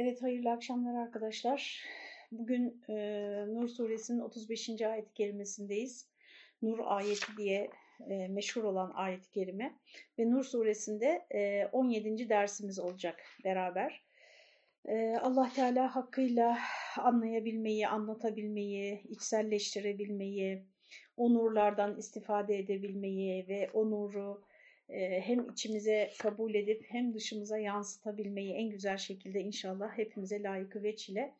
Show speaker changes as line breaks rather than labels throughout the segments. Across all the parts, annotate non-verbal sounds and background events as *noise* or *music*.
Evet, hayırlı akşamlar arkadaşlar. Bugün e, Nur suresinin 35. ayet-i kerimesindeyiz. Nur ayeti diye e, meşhur olan ayet-i kerime. Ve Nur suresinde e, 17. dersimiz olacak beraber. E, Allah Teala hakkıyla anlayabilmeyi, anlatabilmeyi, içselleştirebilmeyi, o nurlardan istifade edebilmeyi ve o nuru hem içimize kabul edip hem dışımıza yansıtabilmeyi en güzel şekilde inşallah hepimize layıkı ve çile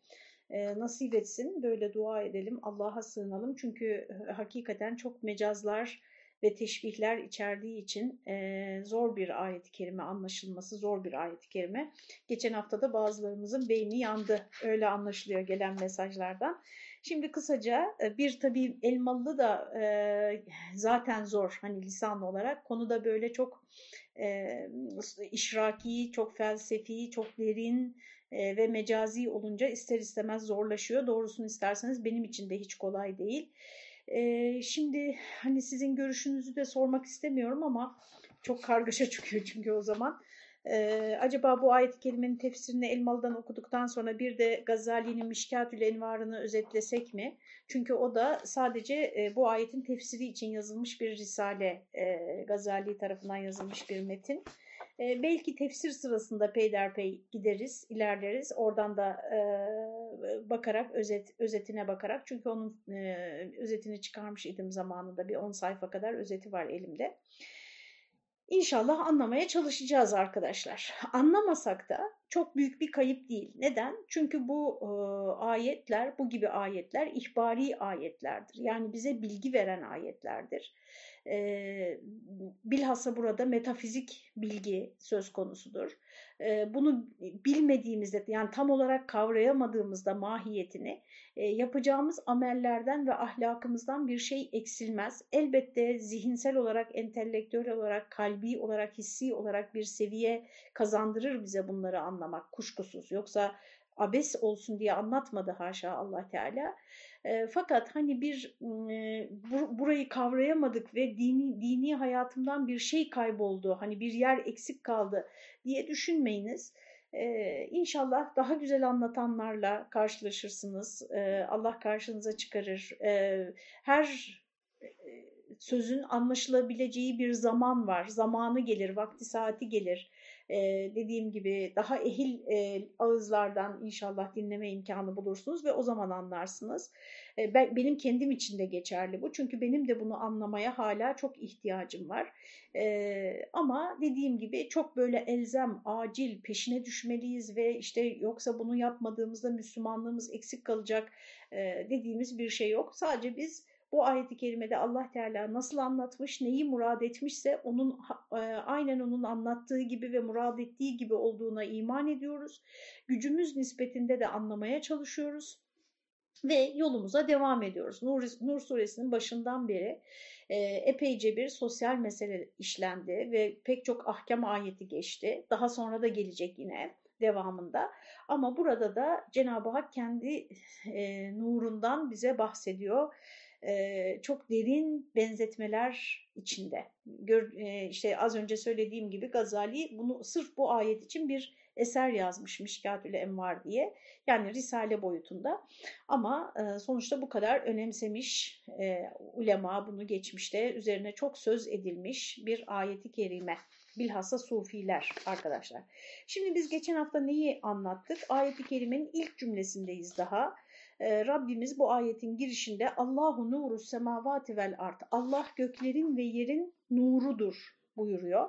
nasip etsin. Böyle dua edelim, Allah'a sığınalım. Çünkü hakikaten çok mecazlar ve teşbihler içerdiği için zor bir ayet-i kerime anlaşılması, zor bir ayet-i kerime. Geçen haftada bazılarımızın beyni yandı, öyle anlaşılıyor gelen mesajlardan. Şimdi kısaca e, bir tabii Elmalı da e, zaten zor hani lisan olarak. Konuda böyle çok e, işraki, çok felsefi, çok derin e, ve mecazi olunca ister istemez zorlaşıyor. Doğrusunu isterseniz benim için de hiç kolay değil. E, şimdi hani sizin görüşünüzü de sormak istemiyorum ama çok kargaşa *laughs* çıkıyor çünkü o zaman. Ee, acaba bu ayet-i kerimenin tefsirini Elmalı'dan okuduktan sonra bir de Gazali'nin Mişkatül Envar'ını özetlesek mi? Çünkü o da sadece e, bu ayetin tefsiri için yazılmış bir risale, e, Gazali tarafından yazılmış bir metin. E, belki tefsir sırasında peyderpey gideriz, ilerleriz. Oradan da e, bakarak, özet, özetine bakarak. Çünkü onun e, özetini çıkarmış idim zamanında. Bir 10 sayfa kadar özeti var elimde. İnşallah anlamaya çalışacağız arkadaşlar. Anlamasak da çok büyük bir kayıp değil. Neden? Çünkü bu e, ayetler, bu gibi ayetler ihbari ayetlerdir. Yani bize bilgi veren ayetlerdir e, bilhassa burada metafizik bilgi söz konusudur. E, bunu bilmediğimizde yani tam olarak kavrayamadığımızda mahiyetini e, yapacağımız amellerden ve ahlakımızdan bir şey eksilmez. Elbette zihinsel olarak, entelektüel olarak, kalbi olarak, hissi olarak bir seviye kazandırır bize bunları anlamak kuşkusuz. Yoksa abes olsun diye anlatmadı haşa Allah Teala. E, fakat hani bir e, bur burayı kavrayamadık ve dini, dini hayatımdan bir şey kayboldu, hani bir yer eksik kaldı diye düşünmeyiniz. Ee, inşallah daha güzel anlatanlarla karşılaşırsınız. Ee, Allah karşınıza çıkarır. Ee, her sözün anlaşılabileceği bir zaman var. Zamanı gelir, vakti saati gelir e, dediğim gibi daha ehil e, ağızlardan inşallah dinleme imkanı bulursunuz ve o zaman anlarsınız. E, ben, benim kendim için de geçerli bu çünkü benim de bunu anlamaya hala çok ihtiyacım var. E, ama dediğim gibi çok böyle elzem, acil, peşine düşmeliyiz ve işte yoksa bunu yapmadığımızda Müslümanlığımız eksik kalacak e, dediğimiz bir şey yok. Sadece biz bu ayeti kerimede Allah Teala nasıl anlatmış, neyi murad etmişse onun e, aynen onun anlattığı gibi ve murad ettiği gibi olduğuna iman ediyoruz. Gücümüz nispetinde de anlamaya çalışıyoruz ve yolumuza devam ediyoruz. Nur, Nur suresinin başından beri e, epeyce bir sosyal mesele işlendi ve pek çok ahkam ayeti geçti. Daha sonra da gelecek yine devamında. Ama burada da Cenab-ı Hak kendi e, nurundan bize bahsediyor çok derin benzetmeler içinde. Gör, işte az önce söylediğim gibi Gazali bunu sırf bu ayet için bir eser yazmış Mişkatül Envar diye. Yani Risale boyutunda. Ama sonuçta bu kadar önemsemiş ulema bunu geçmişte üzerine çok söz edilmiş bir ayeti kerime. Bilhassa sufiler arkadaşlar. Şimdi biz geçen hafta neyi anlattık? Ayeti kerimenin ilk cümlesindeyiz daha e, Rabbimiz bu ayetin girişinde Allahu nuru semavati vel art. Allah göklerin ve yerin nurudur buyuruyor.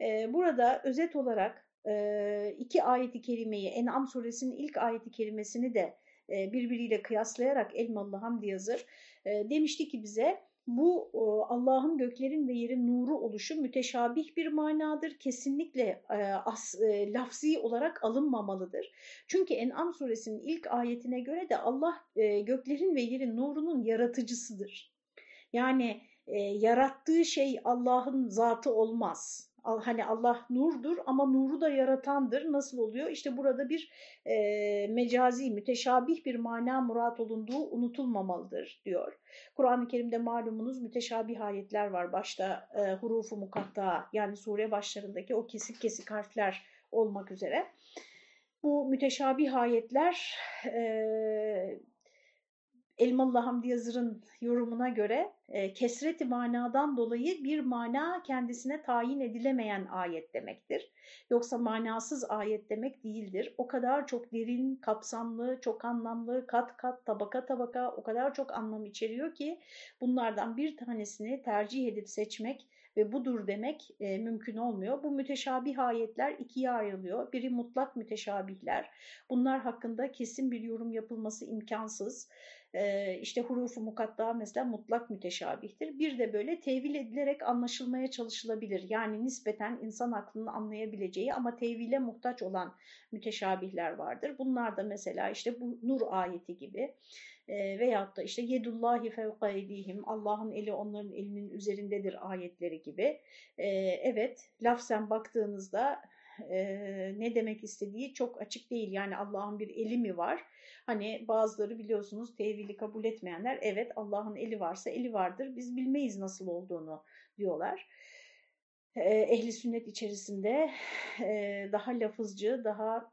E, burada özet olarak e, iki ayeti kerimeyi En'am suresinin ilk ayeti kerimesini de e, birbiriyle kıyaslayarak Elmalı Hamdi yazır. E, demişti ki bize bu Allah'ın göklerin ve yerin nuru oluşu müteşabih bir manadır. Kesinlikle e, as, e, lafzi olarak alınmamalıdır. Çünkü En'am suresinin ilk ayetine göre de Allah e, göklerin ve yerin nurunun yaratıcısıdır. Yani yarattığı şey Allah'ın zatı olmaz hani Allah nurdur ama nuru da yaratandır. Nasıl oluyor? İşte burada bir e, mecazi, müteşabih bir mana murat olunduğu unutulmamalıdır diyor. Kur'an-ı Kerim'de malumunuz müteşabih ayetler var. Başta e, hurufu mukatta yani sure başlarındaki o kesik kesik harfler olmak üzere. Bu müteşabih ayetler e, Elmalı Hamdi Yazır'ın yorumuna göre e, kesreti manadan dolayı bir mana kendisine tayin edilemeyen ayet demektir. Yoksa manasız ayet demek değildir. O kadar çok derin, kapsamlı, çok anlamlı, kat kat, tabaka tabaka o kadar çok anlam içeriyor ki bunlardan bir tanesini tercih edip seçmek ve budur demek e, mümkün olmuyor. Bu müteşabih ayetler ikiye ayrılıyor. Biri mutlak müteşabihler. Bunlar hakkında kesin bir yorum yapılması imkansız. İşte hurufu mukatta mesela mutlak müteşabihtir. Bir de böyle tevil edilerek anlaşılmaya çalışılabilir. Yani nispeten insan aklının anlayabileceği ama tevile muhtaç olan müteşabihler vardır. Bunlar da mesela işte bu Nur ayeti gibi e, veyahut da işte yedullahi fevka edihim Allah'ın eli onların elinin üzerindedir ayetleri gibi. E, evet lafzen baktığınızda e, ne demek istediği çok açık değil. Yani Allah'ın bir eli mi var? Hani bazıları biliyorsunuz tevili kabul etmeyenler evet Allah'ın eli varsa eli vardır biz bilmeyiz nasıl olduğunu diyorlar. Ehli sünnet içerisinde daha lafızcı, daha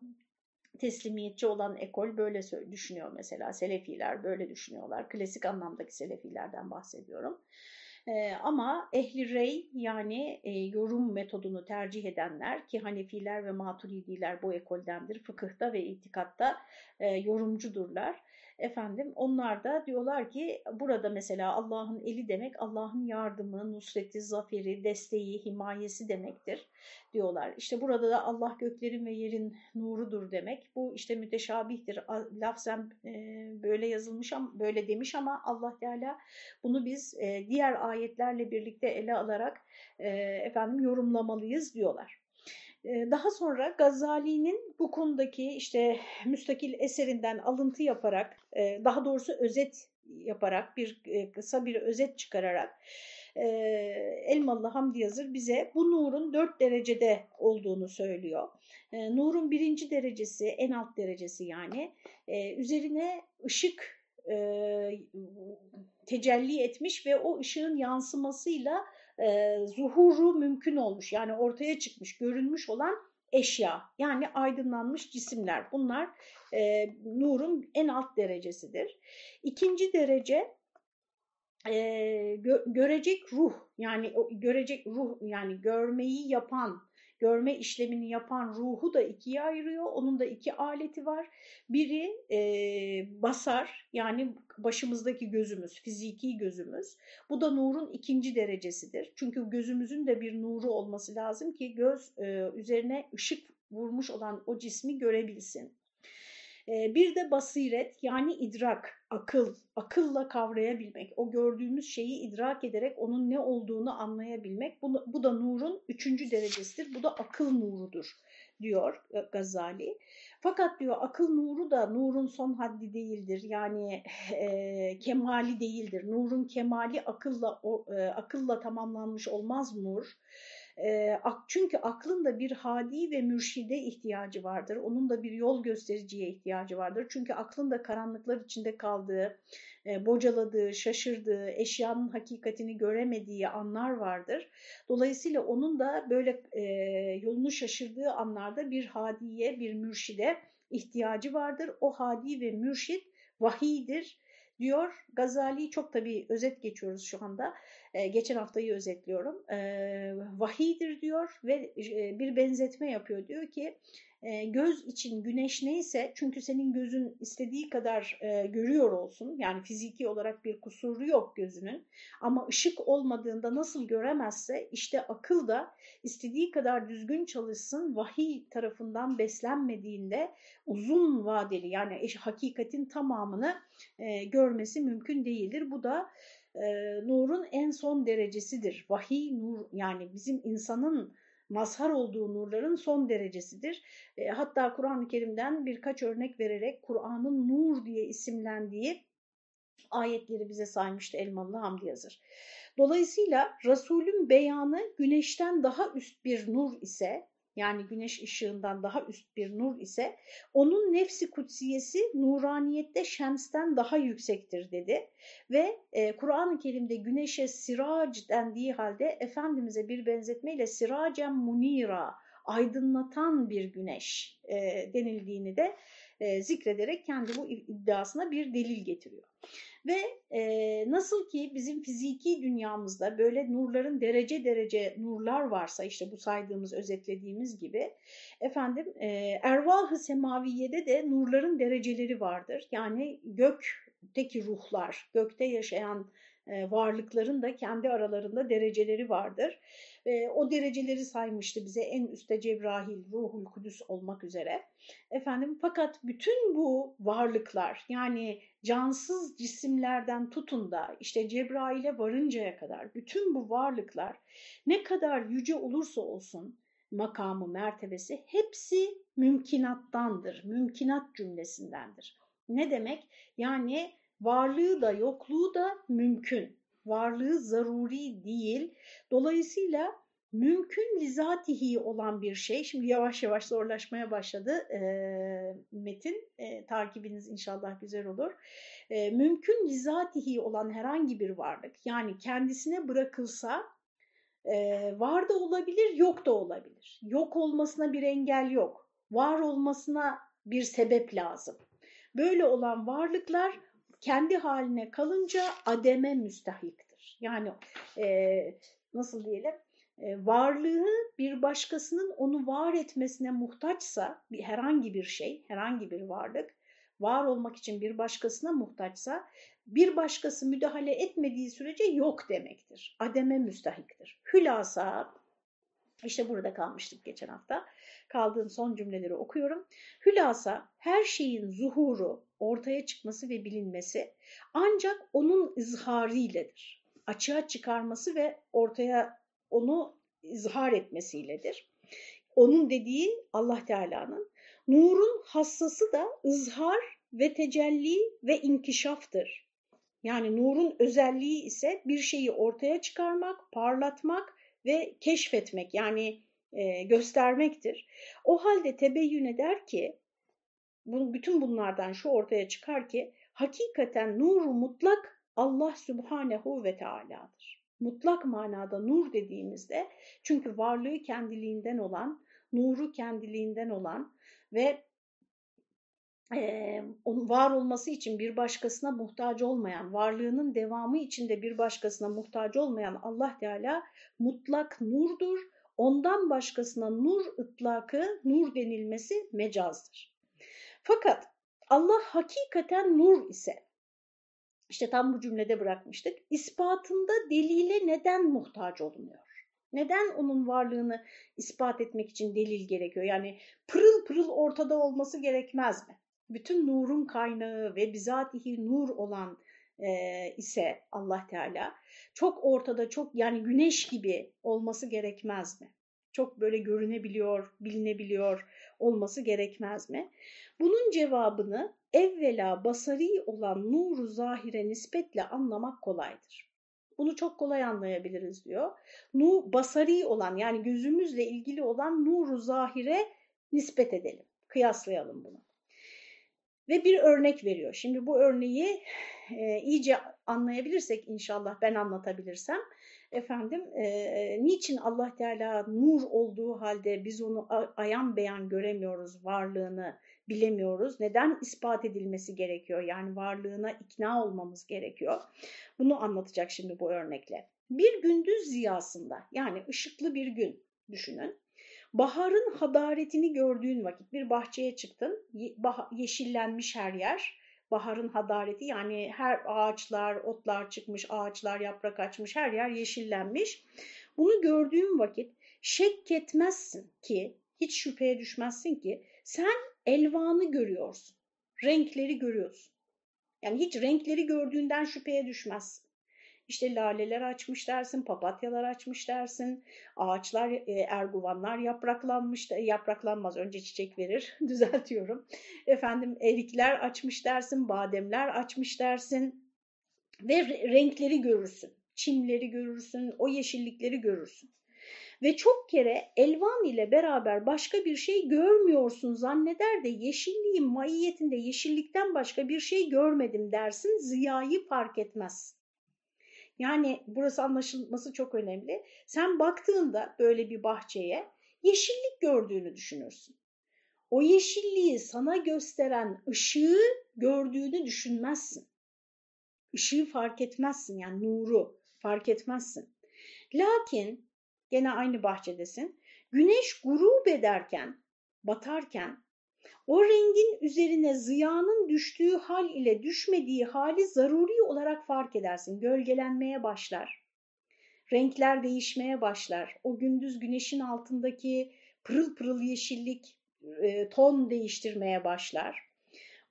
teslimiyetçi olan ekol böyle düşünüyor mesela. Selefiler böyle düşünüyorlar. Klasik anlamdaki Selefilerden bahsediyorum. Ama ehli rey yani e, yorum metodunu tercih edenler ki Hanefiler ve Maturidiler bu ekoldendir. Fıkıhta ve itikatta e, yorumcudurlar. Efendim onlar da diyorlar ki burada mesela Allah'ın eli demek Allah'ın yardımı, nusreti, zaferi, desteği, himayesi demektir diyorlar. İşte burada da Allah göklerin ve yerin nurudur demek. Bu işte müteşabihtir. Lafzen e, böyle yazılmış ama böyle demiş ama Allah Teala bunu biz e, diğer ayetlerle birlikte ele alarak e, efendim yorumlamalıyız diyorlar. Daha sonra Gazali'nin bu konudaki işte müstakil eserinden alıntı yaparak, daha doğrusu özet yaparak, bir kısa bir özet çıkararak Elmalı Hamdi Yazır bize bu nurun dört derecede olduğunu söylüyor. Nurun birinci derecesi, en alt derecesi yani, üzerine ışık tecelli etmiş ve o ışığın yansımasıyla e, zuhuru mümkün olmuş. Yani ortaya çıkmış, görünmüş olan eşya. Yani aydınlanmış cisimler. Bunlar e, nurun en alt derecesidir. İkinci derece e, gö görecek ruh yani görecek ruh yani görmeyi yapan görme işlemini yapan ruhu da ikiye ayırıyor. Onun da iki aleti var. Biri e, basar yani başımızdaki gözümüz, fiziki gözümüz. Bu da nurun ikinci derecesidir. Çünkü gözümüzün de bir nuru olması lazım ki göz e, üzerine ışık vurmuş olan o cismi görebilsin. Bir de basiret yani idrak, akıl, akılla kavrayabilmek, o gördüğümüz şeyi idrak ederek onun ne olduğunu anlayabilmek. Bu, bu da nurun üçüncü derecesidir. Bu da akıl nurudur diyor Gazali. Fakat diyor akıl nuru da nurun son haddi değildir. Yani e, kemali değildir. Nurun kemali akılla o, e, akılla tamamlanmış olmaz nur. Çünkü aklın da bir hadi ve mürşide ihtiyacı vardır. Onun da bir yol göstericiye ihtiyacı vardır. Çünkü aklın da karanlıklar içinde kaldığı, bocaladığı, şaşırdığı, eşyanın hakikatini göremediği anlar vardır. Dolayısıyla onun da böyle yolunu şaşırdığı anlarda bir hadiye, bir mürşide ihtiyacı vardır. O hadi ve mürşit vahiydir diyor. Gazali çok tabii özet geçiyoruz şu anda. E, geçen haftayı özetliyorum. E, vahidir diyor ve e, bir benzetme yapıyor. Diyor ki e, göz için güneş neyse çünkü senin gözün istediği kadar e, görüyor olsun. Yani fiziki olarak bir kusuru yok gözünün. Ama ışık olmadığında nasıl göremezse işte akıl da istediği kadar düzgün çalışsın vahiy tarafından beslenmediğinde uzun vadeli yani hakikatin tamamını görmesi mümkün değildir. Bu da e, nurun en son derecesidir. Vahiy nur yani bizim insanın mazhar olduğu nurların son derecesidir. E, hatta Kur'an-ı Kerim'den birkaç örnek vererek Kur'an'ın nur diye isimlendiği ayetleri bize saymıştı Elmalı Hamdi Yazır. Dolayısıyla Resul'ün beyanı güneşten daha üst bir nur ise yani güneş ışığından daha üst bir nur ise onun nefsi kutsiyesi nuraniyette şemsten daha yüksektir dedi. Ve e, Kur'an-ı Kerim'de güneşe sirac dendiği halde Efendimiz'e bir benzetmeyle siracen munira aydınlatan bir güneş e, denildiğini de e, zikrederek kendi bu iddiasına bir delil getiriyor. Ve e, nasıl ki bizim fiziki dünyamızda böyle nurların derece derece nurlar varsa işte bu saydığımız özetlediğimiz gibi efendim e, ervah-ı semaviyede de nurların dereceleri vardır. Yani gökteki ruhlar, gökte yaşayan e, varlıkların da kendi aralarında dereceleri vardır. E, o dereceleri saymıştı bize en üstte Cebrail, Ruhul Kudüs olmak üzere. Efendim fakat bütün bu varlıklar yani cansız cisimlerden tutun da işte Cebrail'e varıncaya kadar bütün bu varlıklar ne kadar yüce olursa olsun makamı, mertebesi hepsi mümkinattandır. Mümkinat cümlesindendir. Ne demek? Yani varlığı da yokluğu da mümkün. Varlığı zaruri değil. Dolayısıyla mümkün lizatihi olan bir şey. Şimdi yavaş yavaş zorlaşmaya başladı e, metin. E, takibiniz inşallah güzel olur. E, mümkün lizatihi olan herhangi bir varlık yani kendisine bırakılsa e, var da olabilir yok da olabilir. Yok olmasına bir engel yok. Var olmasına bir sebep lazım. Böyle olan varlıklar kendi haline kalınca ademe müstahiktir. Yani e, nasıl diyelim e, varlığı bir başkasının onu var etmesine muhtaçsa bir, herhangi bir şey, herhangi bir varlık var olmak için bir başkasına muhtaçsa bir başkası müdahale etmediği sürece yok demektir. Ademe müstahiktir. Hülasa işte burada kalmıştık geçen hafta. Kaldığım son cümleleri okuyorum. Hülasa her şeyin zuhuru, ortaya çıkması ve bilinmesi ancak onun izhariyledir. Açığa çıkarması ve ortaya onu izhar etmesiyledir. Onun dediği Allah Teala'nın. Nurun hassası da ızhar ve tecelli ve inkişaftır. Yani nurun özelliği ise bir şeyi ortaya çıkarmak, parlatmak ve keşfetmek yani e, göstermektir. O halde tebeyyün eder ki bu, bütün bunlardan şu ortaya çıkar ki hakikaten nuru mutlak Allah Subhanehu ve Teala'dır. Mutlak manada nur dediğimizde çünkü varlığı kendiliğinden olan, nuru kendiliğinden olan ve e, onun var olması için bir başkasına muhtaç olmayan, varlığının devamı içinde bir başkasına muhtaç olmayan Allah Teala mutlak nurdur. Ondan başkasına nur ıtlakı, nur denilmesi mecazdır. Fakat Allah hakikaten nur ise, işte tam bu cümlede bırakmıştık, ispatında delile neden muhtaç olmuyor? Neden onun varlığını ispat etmek için delil gerekiyor? Yani pırıl pırıl ortada olması gerekmez mi? bütün nurun kaynağı ve bizatihi nur olan e, ise Allah Teala çok ortada çok yani güneş gibi olması gerekmez mi? Çok böyle görünebiliyor, bilinebiliyor olması gerekmez mi? Bunun cevabını evvela basari olan nuru zahire nispetle anlamak kolaydır. Bunu çok kolay anlayabiliriz diyor. Nu basari olan yani gözümüzle ilgili olan nuru zahire nispet edelim, kıyaslayalım bunu ve bir örnek veriyor. Şimdi bu örneği e, iyice anlayabilirsek inşallah ben anlatabilirsem efendim e, niçin Allah Teala nur olduğu halde biz onu ayan beyan göremiyoruz varlığını bilemiyoruz. Neden ispat edilmesi gerekiyor? Yani varlığına ikna olmamız gerekiyor. Bunu anlatacak şimdi bu örnekle. Bir gündüz ziyasında yani ışıklı bir gün düşünün. Baharın hadaretini gördüğün vakit bir bahçeye çıktın, yeşillenmiş her yer. Baharın hadareti yani her ağaçlar, otlar çıkmış, ağaçlar yaprak açmış, her yer yeşillenmiş. Bunu gördüğün vakit şek etmezsin ki, hiç şüpheye düşmezsin ki sen elvanı görüyorsun, renkleri görüyorsun. Yani hiç renkleri gördüğünden şüpheye düşmezsin. İşte laleler açmış dersin, papatyalar açmış dersin, ağaçlar, e, erguvanlar yapraklanmış, yapraklanmaz önce çiçek verir, *laughs* düzeltiyorum. Efendim erikler açmış dersin, bademler açmış dersin ve renkleri görürsün, çimleri görürsün, o yeşillikleri görürsün. Ve çok kere elvan ile beraber başka bir şey görmüyorsun zanneder de yeşilliğin maiyetinde yeşillikten başka bir şey görmedim dersin, ziyayı fark etmezsin. Yani burası anlaşılması çok önemli. Sen baktığında böyle bir bahçeye yeşillik gördüğünü düşünürsün. O yeşilliği sana gösteren ışığı gördüğünü düşünmezsin. Işığı fark etmezsin yani nuru fark etmezsin. Lakin gene aynı bahçedesin. Güneş grup ederken, batarken o rengin üzerine ziyanın düştüğü hal ile düşmediği hali zaruri olarak fark edersin. Gölgelenmeye başlar. Renkler değişmeye başlar. O gündüz güneşin altındaki pırıl pırıl yeşillik e, ton değiştirmeye başlar.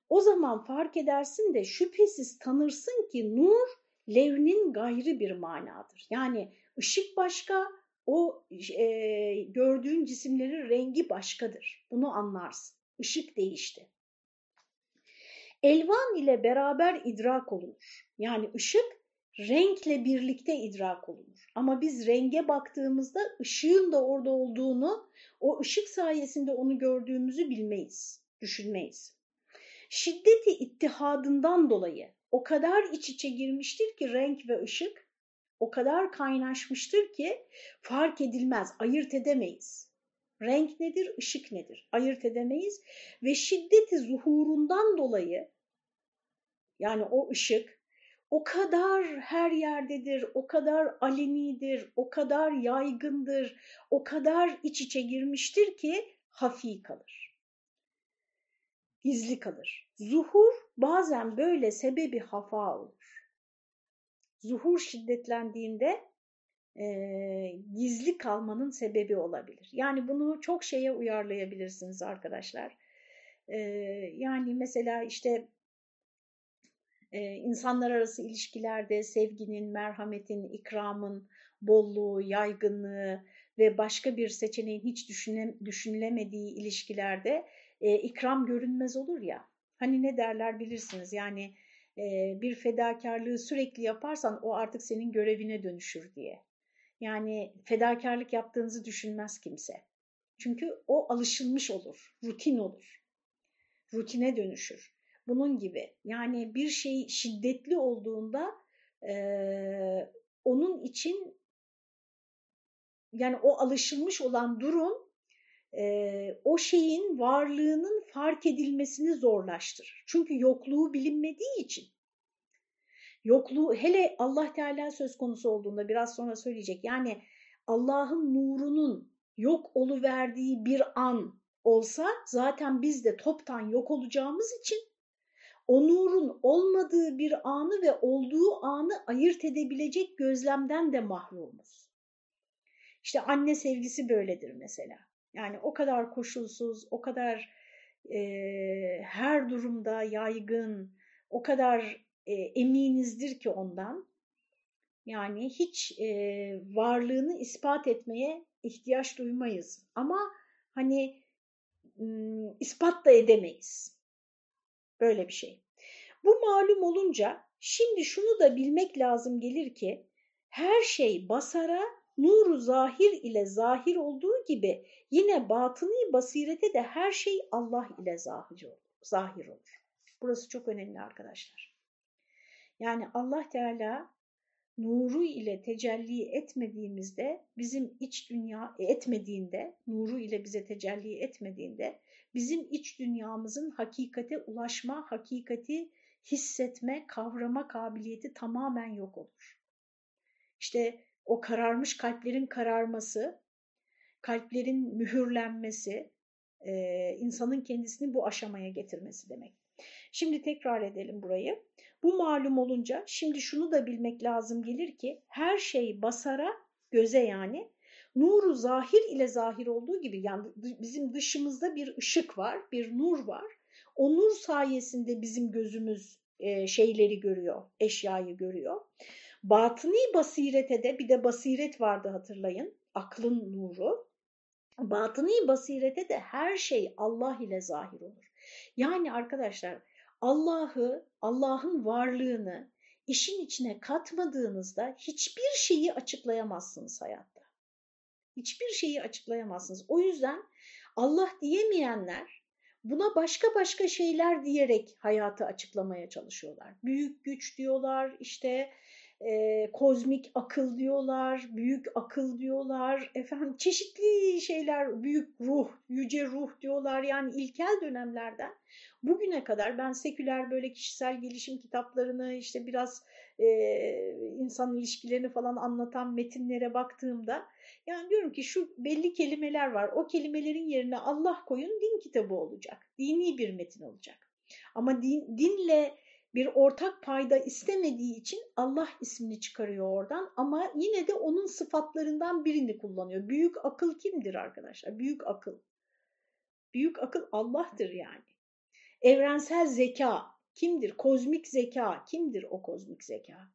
O zaman fark edersin de şüphesiz tanırsın ki nur levnin gayrı bir manadır. Yani ışık başka, o e, gördüğün cisimlerin rengi başkadır. Bunu anlarsın. Işık değişti. Elvan ile beraber idrak olunur. Yani ışık renkle birlikte idrak olunur. Ama biz renge baktığımızda ışığın da orada olduğunu, o ışık sayesinde onu gördüğümüzü bilmeyiz, düşünmeyiz. Şiddeti ittihadından dolayı o kadar iç içe girmiştir ki renk ve ışık, o kadar kaynaşmıştır ki fark edilmez, ayırt edemeyiz. Renk nedir, ışık nedir? Ayırt edemeyiz ve şiddeti zuhurundan dolayı yani o ışık o kadar her yerdedir, o kadar alenidir, o kadar yaygındır, o kadar iç içe girmiştir ki hafi kalır. Gizli kalır. Zuhur bazen böyle sebebi hafa olur. Zuhur şiddetlendiğinde e, gizli kalmanın sebebi olabilir. Yani bunu çok şeye uyarlayabilirsiniz arkadaşlar. E, yani mesela işte e, insanlar arası ilişkilerde sevginin, merhametin, ikramın, bolluğu, yaygınlığı ve başka bir seçeneğin hiç düşüne, düşünülemediği ilişkilerde e, ikram görünmez olur ya. Hani ne derler bilirsiniz yani e, bir fedakarlığı sürekli yaparsan o artık senin görevine dönüşür diye. Yani fedakarlık yaptığınızı düşünmez kimse. Çünkü o alışılmış olur, rutin olur. Rutine dönüşür. Bunun gibi yani bir şey şiddetli olduğunda e, onun için yani o alışılmış olan durum e, o şeyin varlığının fark edilmesini zorlaştırır. Çünkü yokluğu bilinmediği için. Yokluğu hele Allah Teala söz konusu olduğunda biraz sonra söyleyecek. Yani Allah'ın nurunun yok oluverdiği bir an olsa zaten biz de toptan yok olacağımız için o nurun olmadığı bir anı ve olduğu anı ayırt edebilecek gözlemden de mahrumuz. İşte anne sevgisi böyledir mesela. Yani o kadar koşulsuz, o kadar e, her durumda yaygın, o kadar e, eminizdir ki ondan. Yani hiç e, varlığını ispat etmeye ihtiyaç duymayız. Ama hani ispat da edemeyiz. Böyle bir şey. Bu malum olunca şimdi şunu da bilmek lazım gelir ki her şey basara nuru zahir ile zahir olduğu gibi yine batıni basirete de her şey Allah ile. Zahir olur. Burası çok önemli arkadaşlar. Yani Allah Teala nuru ile tecelli etmediğimizde bizim iç dünya etmediğinde nuru ile bize tecelli etmediğinde bizim iç dünyamızın hakikate ulaşma, hakikati hissetme, kavrama kabiliyeti tamamen yok olur. İşte o kararmış kalplerin kararması, kalplerin mühürlenmesi, e, insanın kendisini bu aşamaya getirmesi demek. Şimdi tekrar edelim burayı. Bu malum olunca şimdi şunu da bilmek lazım gelir ki her şey basara, göze yani nuru zahir ile zahir olduğu gibi yani bizim dışımızda bir ışık var, bir nur var. O nur sayesinde bizim gözümüz e, şeyleri görüyor, eşyayı görüyor. Batıni basirete de bir de basiret vardı hatırlayın, aklın nuru. Batıni basirete de her şey Allah ile zahir olur. Yani arkadaşlar Allah'ı, Allah'ın varlığını işin içine katmadığınızda hiçbir şeyi açıklayamazsınız hayatta. Hiçbir şeyi açıklayamazsınız. O yüzden Allah diyemeyenler buna başka başka şeyler diyerek hayatı açıklamaya çalışıyorlar. Büyük güç diyorlar, işte e, kozmik akıl diyorlar, büyük akıl diyorlar, efendim çeşitli şeyler, büyük ruh, yüce ruh diyorlar. Yani ilkel dönemlerden bugüne kadar ben seküler böyle kişisel gelişim kitaplarını işte biraz e, insan ilişkilerini falan anlatan metinlere baktığımda yani diyorum ki şu belli kelimeler var. O kelimelerin yerine Allah koyun din kitabı olacak. Dini bir metin olacak. Ama din, dinle bir ortak payda istemediği için Allah ismini çıkarıyor oradan ama yine de onun sıfatlarından birini kullanıyor. Büyük akıl kimdir arkadaşlar? Büyük akıl. Büyük akıl Allah'tır yani. Evrensel zeka kimdir? Kozmik zeka kimdir o kozmik zeka?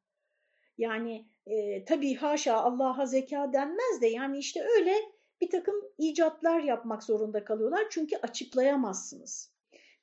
Yani e, tabii haşa Allah'a zeka denmez de yani işte öyle bir takım icatlar yapmak zorunda kalıyorlar çünkü açıklayamazsınız.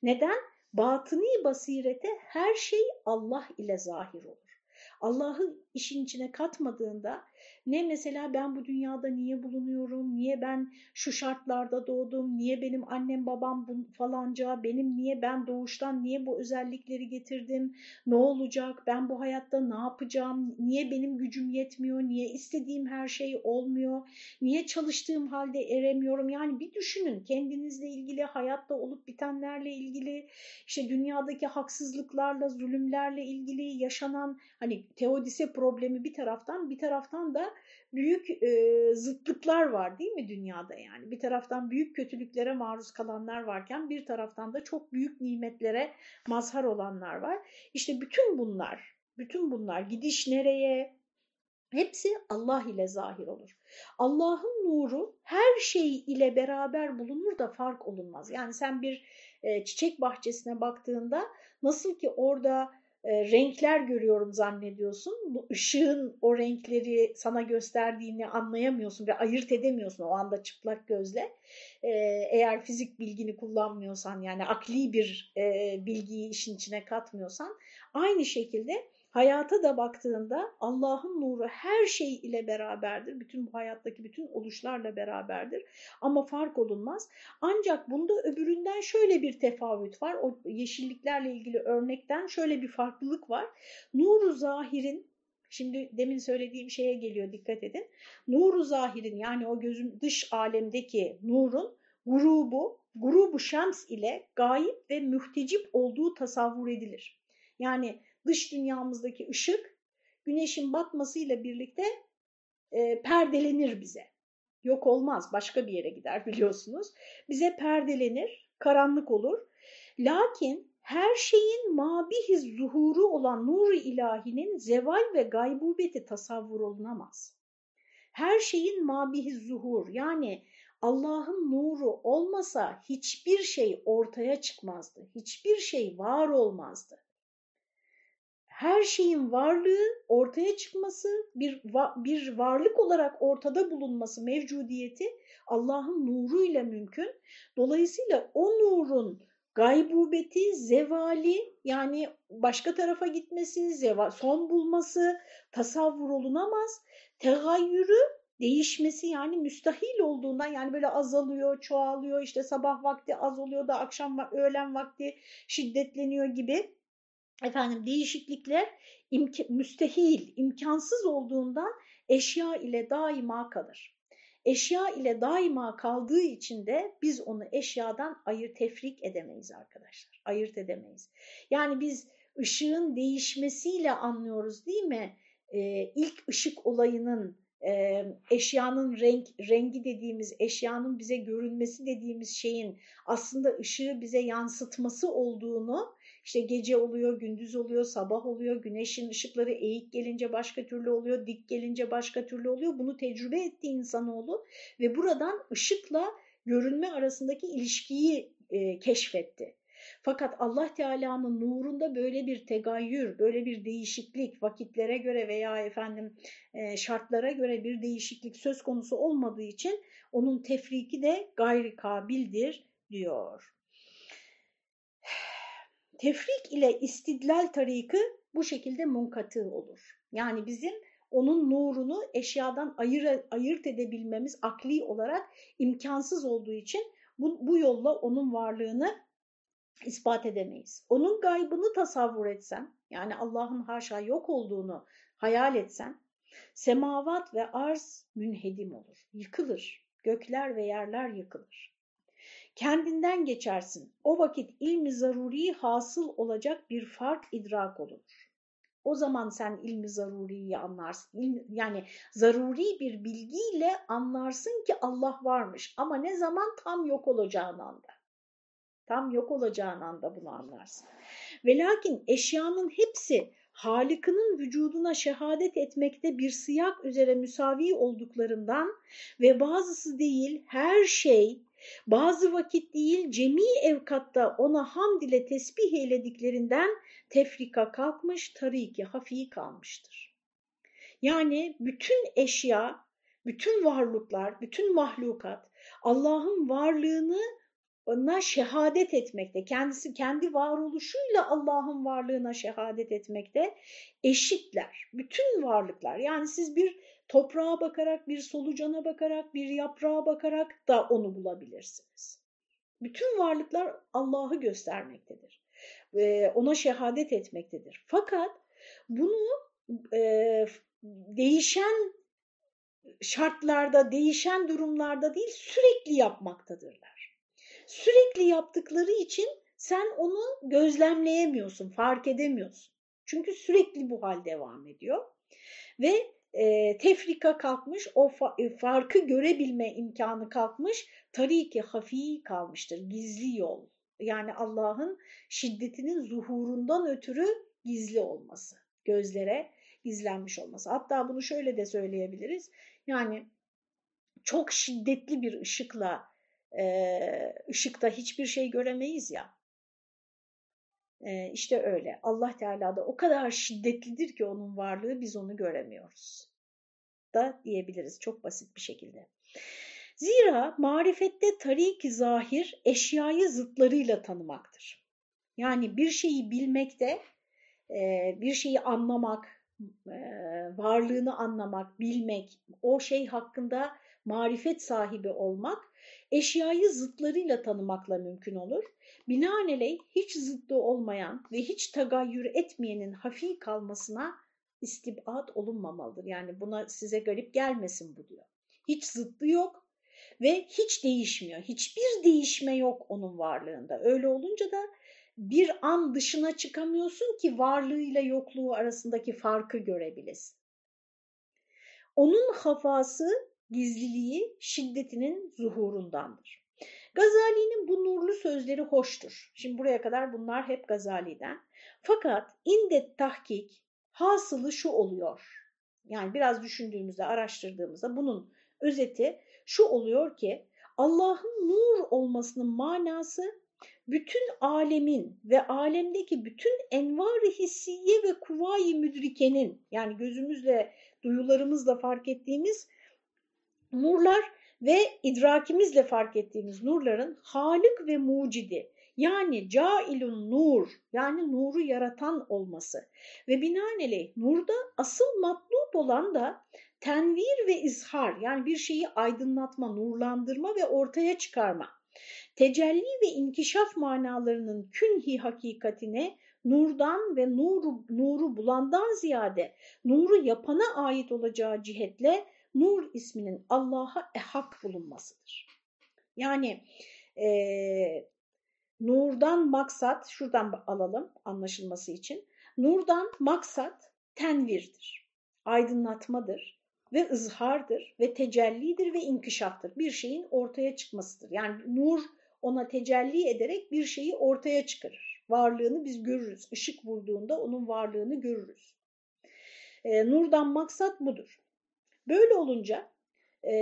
Neden? Batıni basirete her şey Allah ile zahir olur. Allah'ı işin içine katmadığında ne mesela ben bu dünyada niye bulunuyorum, niye ben şu şartlarda doğdum, niye benim annem babam falanca, benim niye ben doğuştan niye bu özellikleri getirdim, ne olacak, ben bu hayatta ne yapacağım, niye benim gücüm yetmiyor, niye istediğim her şey olmuyor, niye çalıştığım halde eremiyorum. Yani bir düşünün kendinizle ilgili, hayatta olup bitenlerle ilgili, işte dünyadaki haksızlıklarla, zulümlerle ilgili yaşanan hani teodise problemi bir taraftan, bir taraftan da büyük e, zıtlıklar var değil mi dünyada yani? Bir taraftan büyük kötülüklere maruz kalanlar varken bir taraftan da çok büyük nimetlere mazhar olanlar var. İşte bütün bunlar, bütün bunlar gidiş nereye, hepsi Allah ile zahir olur. Allah'ın nuru her şey ile beraber bulunur da fark olunmaz. Yani sen bir çiçek bahçesine baktığında nasıl ki orada e, renkler görüyorum zannediyorsun. Bu ışığın o renkleri sana gösterdiğini anlayamıyorsun ve ayırt edemiyorsun o anda çıplak gözle. E, eğer fizik bilgini kullanmıyorsan yani akli bir e, bilgiyi işin içine katmıyorsan aynı şekilde Hayata da baktığında Allah'ın nuru her şey ile beraberdir. Bütün bu hayattaki bütün oluşlarla beraberdir. Ama fark olunmaz. Ancak bunda öbüründen şöyle bir tefavüt var. O yeşilliklerle ilgili örnekten şöyle bir farklılık var. Nuru zahirin Şimdi demin söylediğim şeye geliyor dikkat edin. Nuru zahirin yani o gözün dış alemdeki nurun grubu, grubu şems ile gayip ve mühtecip olduğu tasavvur edilir. Yani dış dünyamızdaki ışık güneşin batmasıyla birlikte e, perdelenir bize. Yok olmaz başka bir yere gider *laughs* biliyorsunuz. Bize perdelenir, karanlık olur. Lakin her şeyin mabihiz zuhuru olan nuru ilahinin zeval ve gaybubeti tasavvur olunamaz. Her şeyin mabihiz zuhur yani Allah'ın nuru olmasa hiçbir şey ortaya çıkmazdı. Hiçbir şey var olmazdı her şeyin varlığı, ortaya çıkması, bir, bir varlık olarak ortada bulunması, mevcudiyeti Allah'ın nuruyla mümkün. Dolayısıyla o nurun gaybubeti, zevali yani başka tarafa gitmesi, zeva, son bulması tasavvur olunamaz. Tegayyürü değişmesi yani müstahil olduğundan yani böyle azalıyor, çoğalıyor işte sabah vakti az oluyor da akşam öğlen vakti şiddetleniyor gibi efendim değişiklikler imk müstehil, imkansız olduğundan eşya ile daima kalır. Eşya ile daima kaldığı için de biz onu eşyadan ayırt tefrik edemeyiz arkadaşlar. Ayırt edemeyiz. Yani biz ışığın değişmesiyle anlıyoruz değil mi? Ee, ilk ışık olayının e, eşyanın renk rengi dediğimiz eşyanın bize görünmesi dediğimiz şeyin aslında ışığı bize yansıtması olduğunu işte gece oluyor, gündüz oluyor, sabah oluyor, güneşin ışıkları eğik gelince başka türlü oluyor, dik gelince başka türlü oluyor. Bunu tecrübe etti insanoğlu ve buradan ışıkla görünme arasındaki ilişkiyi e, keşfetti. Fakat Allah Teala'nın nurunda böyle bir tegayyür, böyle bir değişiklik vakitlere göre veya efendim e, şartlara göre bir değişiklik söz konusu olmadığı için onun tefriki de gayri kabildir diyor tefrik ile istidlal tarikı bu şekilde munkatı olur. Yani bizim onun nurunu eşyadan ayır, ayırt edebilmemiz akli olarak imkansız olduğu için bu, bu yolla onun varlığını ispat edemeyiz. Onun gaybını tasavvur etsen, yani Allah'ın haşa yok olduğunu hayal etsen, semavat ve arz münhedim olur, yıkılır. Gökler ve yerler yıkılır. Kendinden geçersin. O vakit ilmi zaruri hasıl olacak bir fark idrak olur. O zaman sen ilmi zaruriyi anlarsın. İlmi, yani zaruri bir bilgiyle anlarsın ki Allah varmış. Ama ne zaman tam yok olacağın anda. Tam yok olacağın anda bunu anlarsın. Ve lakin eşyanın hepsi Halık'ının vücuduna şehadet etmekte bir siyak üzere müsavi olduklarından ve bazısı değil her şey bazı vakit değil cemi evkatta ona hamd ile tesbih eylediklerinden tefrika kalkmış, tariki hafi kalmıştır. Yani bütün eşya, bütün varlıklar, bütün mahlukat Allah'ın varlığını ona şehadet etmekte, kendisi kendi varoluşuyla Allah'ın varlığına şehadet etmekte eşitler. Bütün varlıklar yani siz bir toprağa bakarak, bir solucana bakarak, bir yaprağa bakarak da onu bulabilirsiniz. Bütün varlıklar Allah'ı göstermektedir. Ona şehadet etmektedir. Fakat bunu e, değişen şartlarda, değişen durumlarda değil sürekli yapmaktadırlar. Sürekli yaptıkları için sen onu gözlemleyemiyorsun, fark edemiyorsun. Çünkü sürekli bu hal devam ediyor. Ve e, tefrika kalkmış, o fa e, farkı görebilme imkanı kalkmış, tariki hafi kalmıştır, gizli yol. Yani Allah'ın şiddetinin zuhurundan ötürü gizli olması, gözlere gizlenmiş olması. Hatta bunu şöyle de söyleyebiliriz. Yani çok şiddetli bir ışıkla e, ışıkta hiçbir şey göremeyiz ya. E, işte öyle. Allah Teala da o kadar şiddetlidir ki onun varlığı biz onu göremiyoruz. Da diyebiliriz çok basit bir şekilde. Zira marifette tarik zahir eşyayı zıtlarıyla tanımaktır. Yani bir şeyi bilmekte, bir şeyi anlamak, varlığını anlamak, bilmek, o şey hakkında marifet sahibi olmak, eşyayı zıtlarıyla tanımakla mümkün olur. Binaenaleyh hiç zıttı olmayan ve hiç tagayyür etmeyenin hafi kalmasına istibat olunmamalıdır. Yani buna size garip gelmesin bu diyor. Hiç zıttı yok ve hiç değişmiyor. Hiçbir değişme yok onun varlığında. Öyle olunca da bir an dışına çıkamıyorsun ki varlığıyla yokluğu arasındaki farkı görebilesin. Onun hafası, gizliliği şiddetinin zuhurundandır. Gazali'nin bu nurlu sözleri hoştur. Şimdi buraya kadar bunlar hep Gazali'den. Fakat indet tahkik hasılı şu oluyor. Yani biraz düşündüğümüzde, araştırdığımızda bunun özeti şu oluyor ki Allah'ın nur olmasının manası bütün alemin ve alemdeki bütün envar-ı hissiye ve kuvayi müdrikenin yani gözümüzle, duyularımızla fark ettiğimiz nurlar ve idrakimizle fark ettiğimiz nurların halik ve mucidi yani cailun nur yani nuru yaratan olması ve binaenaleyh nurda asıl matlub olan da tenvir ve izhar yani bir şeyi aydınlatma, nurlandırma ve ortaya çıkarma. Tecelli ve inkişaf manalarının künhi hakikatine nurdan ve nuru, nuru bulandan ziyade nuru yapana ait olacağı cihetle nur isminin Allah'a ehak bulunmasıdır. Yani e, nurdan maksat, şuradan alalım anlaşılması için, nurdan maksat tenvirdir, aydınlatmadır ve ızhardır ve tecellidir ve inkişaftır. Bir şeyin ortaya çıkmasıdır. Yani nur ona tecelli ederek bir şeyi ortaya çıkarır. Varlığını biz görürüz. Işık vurduğunda onun varlığını görürüz. E, nurdan maksat budur. Böyle olunca e,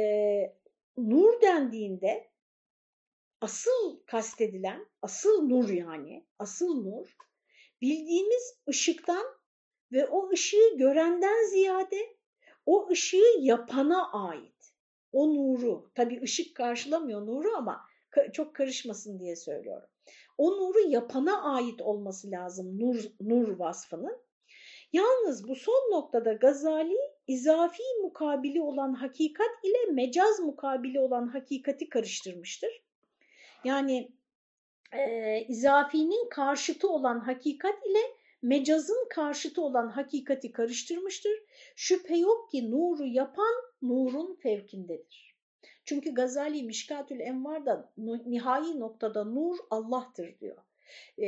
nur dendiğinde asıl kastedilen, asıl nur yani, asıl nur bildiğimiz ışıktan ve o ışığı görenden ziyade o ışığı yapana ait. O nuru, tabii ışık karşılamıyor nuru ama çok karışmasın diye söylüyorum. O nuru yapana ait olması lazım nur, nur vasfının. Yalnız bu son noktada Gazali izafi mukabili olan hakikat ile mecaz mukabili olan hakikati karıştırmıştır. Yani e, izafinin karşıtı olan hakikat ile mecazın karşıtı olan hakikati karıştırmıştır. Şüphe yok ki nuru yapan nurun fevkindedir. Çünkü Gazali Mişkatül Envar'da nihai noktada nur Allah'tır diyor. Ee,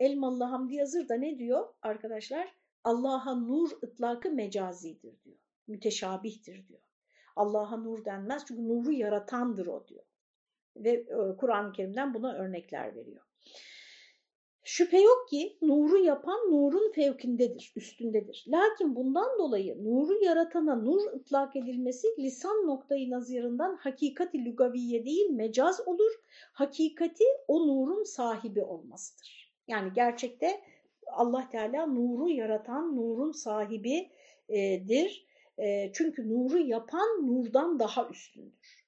Elmalı Hamdi Yazır da ne diyor arkadaşlar? Allah'a nur ıtlakı mecazidir diyor. Müteşabihtir diyor. Allah'a nur denmez çünkü nuru yaratandır o diyor. Ve e, Kur'an-ı Kerim'den buna örnekler veriyor. Şüphe yok ki nuru yapan nurun fevkindedir, üstündedir. Lakin bundan dolayı nuru yaratana nur ıtlak edilmesi lisan noktayı nazarından hakikati lügaviye değil mecaz olur. Hakikati o nurun sahibi olmasıdır. Yani gerçekte Allah Teala nuru yaratan nurun sahibidir. Çünkü nuru yapan nurdan daha üstündür.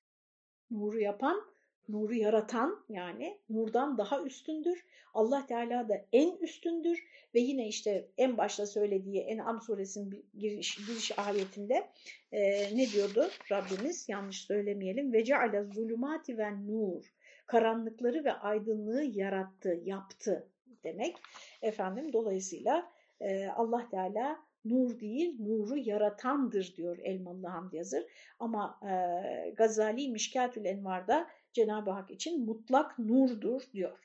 Nuru yapan, nuru yaratan yani nurdan daha üstündür. Allah Teala da en üstündür ve yine işte en başta söylediği En'am suresinin giriş, giriş ayetinde e, ne diyordu Rabbimiz yanlış söylemeyelim ve ceale zulümati ve nur karanlıkları ve aydınlığı yarattı, yaptı demek. Efendim dolayısıyla e, Allah Teala nur değil, nuru yaratandır diyor Elmalı Hamdi Yazır. Ama e, Gazali Mişkatül Envar'da Cenab-ı Hak için mutlak nurdur diyor.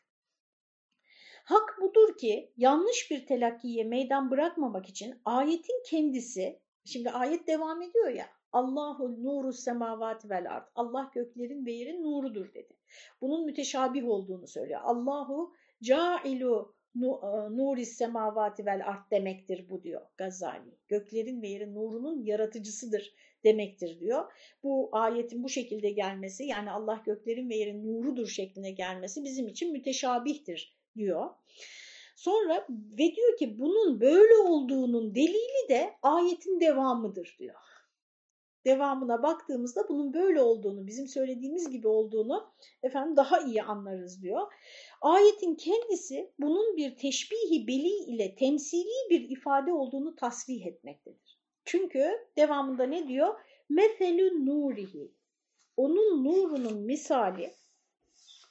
Hak budur ki yanlış bir telakkiye meydan bırakmamak için ayetin kendisi, şimdi ayet devam ediyor ya, Allahu nuru semavati vel ard. Allah göklerin ve yerin nurudur dedi. Bunun müteşabih olduğunu söylüyor. Allahu cailu nuris semavati vel ard demektir bu diyor Gazali. Göklerin ve yerin nurunun yaratıcısıdır demektir diyor. Bu ayetin bu şekilde gelmesi yani Allah göklerin ve yerin nurudur şeklinde gelmesi bizim için müteşabihtir diyor. Sonra ve diyor ki bunun böyle olduğunun delili de ayetin devamıdır diyor. Devamına baktığımızda bunun böyle olduğunu, bizim söylediğimiz gibi olduğunu efendim daha iyi anlarız diyor. Ayetin kendisi bunun bir teşbihi beli ile temsili bir ifade olduğunu tasrih etmektedir. Çünkü devamında ne diyor? Meselü nurihi. Onun nurunun misali,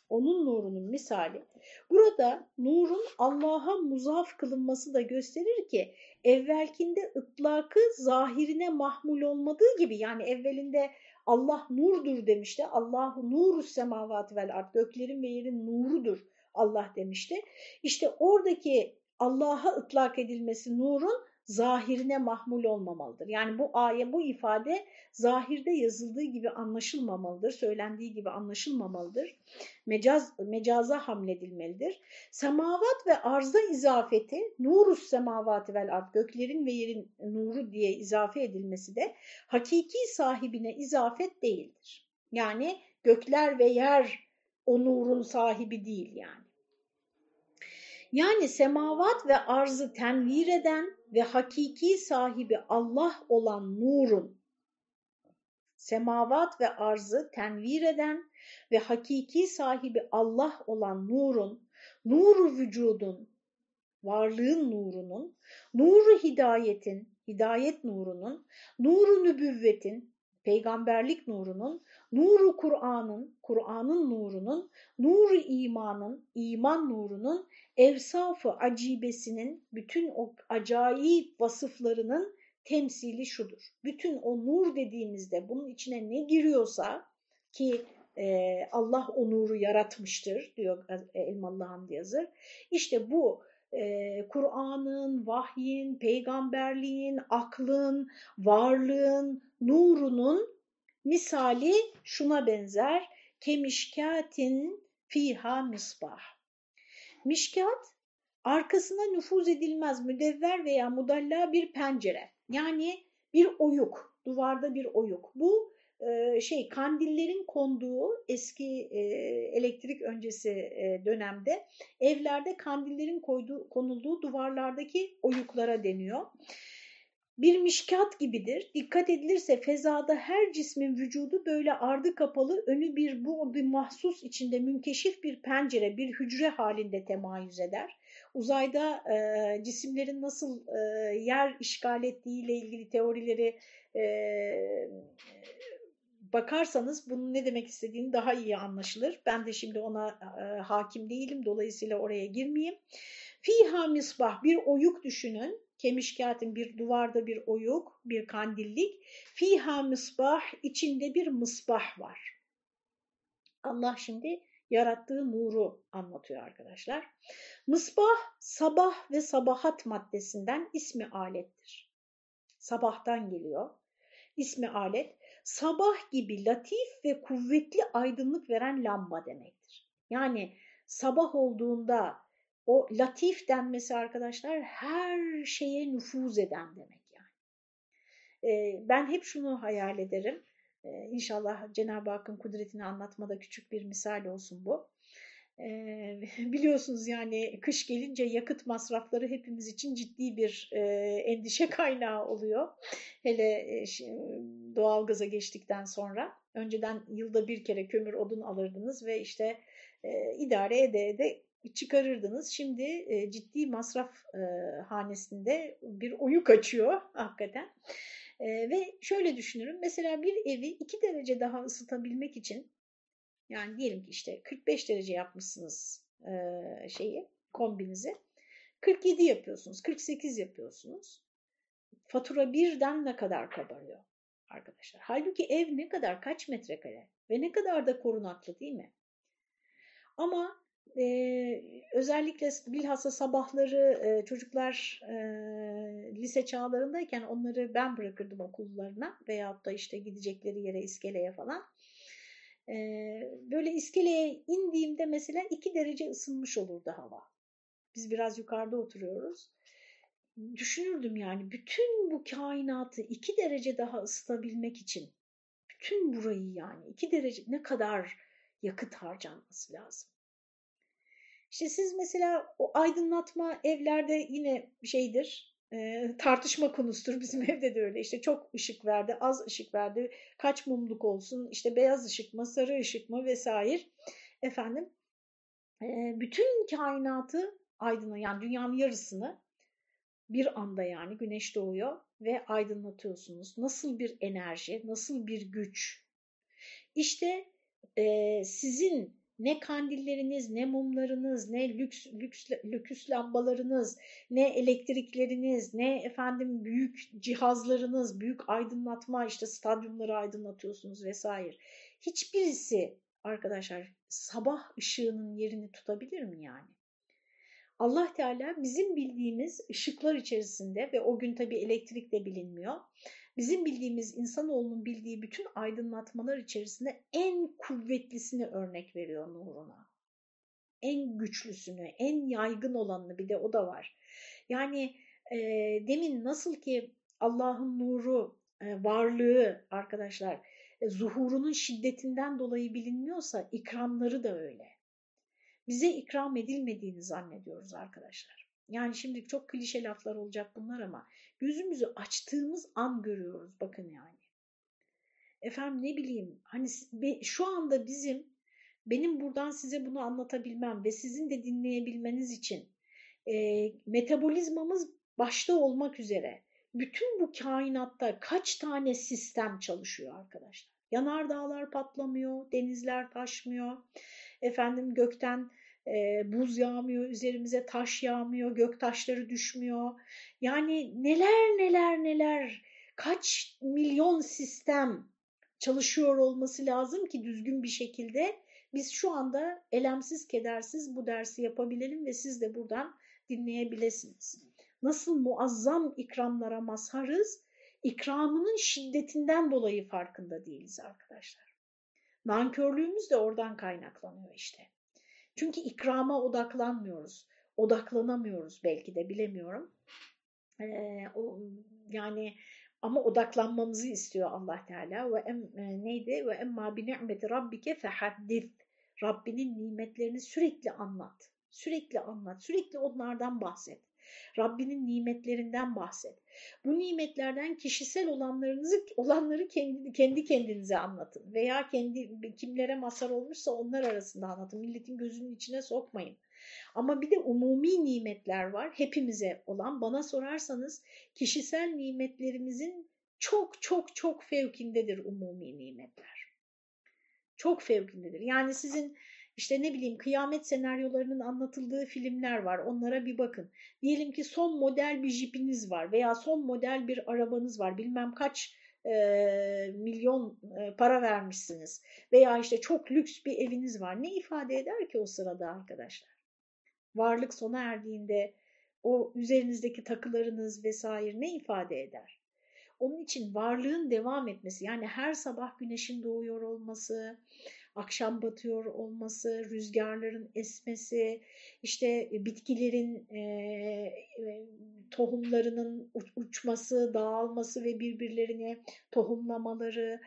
onun nurunun misali. Burada nurun Allah'a muzaf kılınması da gösterir ki evvelkinde ıtlakı zahirine mahmul olmadığı gibi yani evvelinde Allah nurdur demişti. Allahu nuru semavat vel ard göklerin ve yerin nurudur Allah demişti. İşte oradaki Allah'a ıtlak edilmesi nurun zahirine mahmul olmamalıdır. Yani bu ayet, bu ifade zahirde yazıldığı gibi anlaşılmamalıdır, söylendiği gibi anlaşılmamalıdır. Mecaz, mecaza hamledilmelidir. Semavat ve arza izafeti, nurus semavati vel ard, göklerin ve yerin nuru diye izafe edilmesi de hakiki sahibine izafet değildir. Yani gökler ve yer o nurun sahibi değil yani. Yani semavat ve arzı tenvir eden ve hakiki sahibi Allah olan nurun, semavat ve arzı tenvir eden ve hakiki sahibi Allah olan nurun, nuru vücudun, varlığın nurunun, nuru hidayetin, hidayet nurunun, nuru nübüvvetin, peygamberlik nurunun, nuru Kur'an'ın, Kur'an'ın nurunun, nuru imanın, iman nurunun, evsafı acibesinin bütün o acayip vasıflarının temsili şudur. Bütün o nur dediğimizde bunun içine ne giriyorsa ki e, Allah o nuru yaratmıştır diyor Elmalı Hamdi Yazır. İşte bu Kur'an'ın, vahyin, peygamberliğin, aklın, varlığın, nurunun misali şuna benzer. Kemişkatin fiha misbah. Mişkat arkasına nüfuz edilmez müdevver veya mudalla bir pencere. Yani bir oyuk, duvarda bir oyuk. Bu e, şey kandillerin konduğu eski e, elektrik öncesi e, dönemde evlerde kandillerin koyduğu, konulduğu duvarlardaki oyuklara deniyor bir mişkat gibidir. Dikkat edilirse fezada her cismin vücudu böyle ardı kapalı, önü bir bu bir mahsus içinde münkeşif bir pencere, bir hücre halinde temayüz eder. Uzayda e, cisimlerin nasıl e, yer işgal ettiği ile ilgili teorileri e, bakarsanız bunun ne demek istediğini daha iyi anlaşılır. Ben de şimdi ona e, hakim değilim dolayısıyla oraya girmeyeyim. Fiha misbah bir oyuk düşünün. Kemişkatın bir duvarda bir oyuk, bir kandillik. Fiha misbah içinde bir misbah var. Allah şimdi yarattığı nuru anlatıyor arkadaşlar. Mısbah sabah ve sabahat maddesinden ismi alettir. Sabahtan geliyor. İsmi alet sabah gibi latif ve kuvvetli aydınlık veren lamba demektir. Yani sabah olduğunda o latif denmesi arkadaşlar her şeye nüfuz eden demek yani. Ee, ben hep şunu hayal ederim. Ee, inşallah Cenab-ı Hakk'ın kudretini anlatmada küçük bir misal olsun bu. *laughs* Biliyorsunuz yani kış gelince yakıt masrafları hepimiz için ciddi bir endişe kaynağı oluyor. Hele doğalgaza geçtikten sonra. Önceden yılda bir kere kömür odun alırdınız ve işte idare ede ede çıkarırdınız. Şimdi ciddi masraf hanesinde bir oyuk açıyor hakikaten. Ve şöyle düşünürüm. Mesela bir evi 2 derece daha ısıtabilmek için yani diyelim ki işte 45 derece yapmışsınız e, şeyi, kombinizi. 47 yapıyorsunuz, 48 yapıyorsunuz. Fatura birden ne kadar kabarıyor arkadaşlar. Halbuki ev ne kadar, kaç metrekare ve ne kadar da korunaklı değil mi? Ama e, özellikle bilhassa sabahları e, çocuklar e, lise çağlarındayken onları ben bırakırdım okullarına veyahut da işte gidecekleri yere iskeleye falan. E, böyle iskeleye indiğimde mesela iki derece ısınmış olurdu hava. Biz biraz yukarıda oturuyoruz. Düşünürdüm yani bütün bu kainatı iki derece daha ısıtabilmek için bütün burayı yani iki derece ne kadar yakıt harcanması lazım. İşte siz mesela o aydınlatma evlerde yine şeydir, e, tartışma konusudur. Bizim *laughs* evde de öyle. İşte çok ışık verdi, az ışık verdi, kaç mumluk olsun, işte beyaz ışık mı, sarı ışık mı vesaire. Efendim, e, bütün kainatı aydınla yani dünyanın yarısını bir anda yani güneş doğuyor ve aydınlatıyorsunuz. Nasıl bir enerji, nasıl bir güç. İşte e, sizin ne kandilleriniz, ne mumlarınız, ne lüks, lüks, lüküs lambalarınız, ne elektrikleriniz, ne efendim büyük cihazlarınız, büyük aydınlatma, işte stadyumları aydınlatıyorsunuz vesaire. Hiçbirisi arkadaşlar sabah ışığının yerini tutabilir mi yani? Allah Teala bizim bildiğimiz ışıklar içerisinde ve o gün tabii elektrik de bilinmiyor bizim bildiğimiz insanoğlunun bildiği bütün aydınlatmalar içerisinde en kuvvetlisini örnek veriyor nuruna. En güçlüsünü, en yaygın olanını bir de o da var. Yani e, demin nasıl ki Allah'ın nuru, e, varlığı arkadaşlar e, zuhurunun şiddetinden dolayı bilinmiyorsa ikramları da öyle. Bize ikram edilmediğini zannediyoruz arkadaşlar. Yani şimdi çok klişe laflar olacak bunlar ama gözümüzü açtığımız an görüyoruz bakın yani. Efendim ne bileyim hani şu anda bizim benim buradan size bunu anlatabilmem ve sizin de dinleyebilmeniz için e, metabolizmamız başta olmak üzere bütün bu kainatta kaç tane sistem çalışıyor arkadaşlar. Yanardağlar patlamıyor, denizler taşmıyor, efendim gökten e, buz yağmıyor, üzerimize taş yağmıyor, gök taşları düşmüyor. Yani neler neler neler kaç milyon sistem çalışıyor olması lazım ki düzgün bir şekilde biz şu anda elemsiz kedersiz bu dersi yapabilelim ve siz de buradan dinleyebilirsiniz. Nasıl muazzam ikramlara mazharız, ikramının şiddetinden dolayı farkında değiliz arkadaşlar. Nankörlüğümüz de oradan kaynaklanıyor işte. Çünkü ikrama odaklanmıyoruz. Odaklanamıyoruz belki de bilemiyorum. Ee, yani ama odaklanmamızı istiyor Allah Teala. Ve em, e, neydi? Ve emma bi ni'meti rabbike fehaddis. Rabbinin nimetlerini sürekli anlat. Sürekli anlat. Sürekli onlardan bahset. Rabbinin nimetlerinden bahset. Bu nimetlerden kişisel olanlarınızı olanları kendi, kendi kendinize anlatın veya kendi kimlere masar olmuşsa onlar arasında anlatın. Milletin gözünün içine sokmayın. Ama bir de umumi nimetler var hepimize olan. Bana sorarsanız kişisel nimetlerimizin çok çok çok fevkindedir umumi nimetler. Çok fevklindedir. Yani sizin işte ne bileyim kıyamet senaryolarının anlatıldığı filmler var. Onlara bir bakın. Diyelim ki son model bir jipiniz var veya son model bir arabanız var. Bilmem kaç e, milyon e, para vermişsiniz veya işte çok lüks bir eviniz var. Ne ifade eder ki o sırada arkadaşlar? Varlık sona erdiğinde o üzerinizdeki takılarınız vesaire ne ifade eder? Onun için varlığın devam etmesi yani her sabah güneşin doğuyor olması, akşam batıyor olması, rüzgarların esmesi, işte bitkilerin e, e, tohumlarının uçması, dağılması ve birbirlerine tohumlamaları,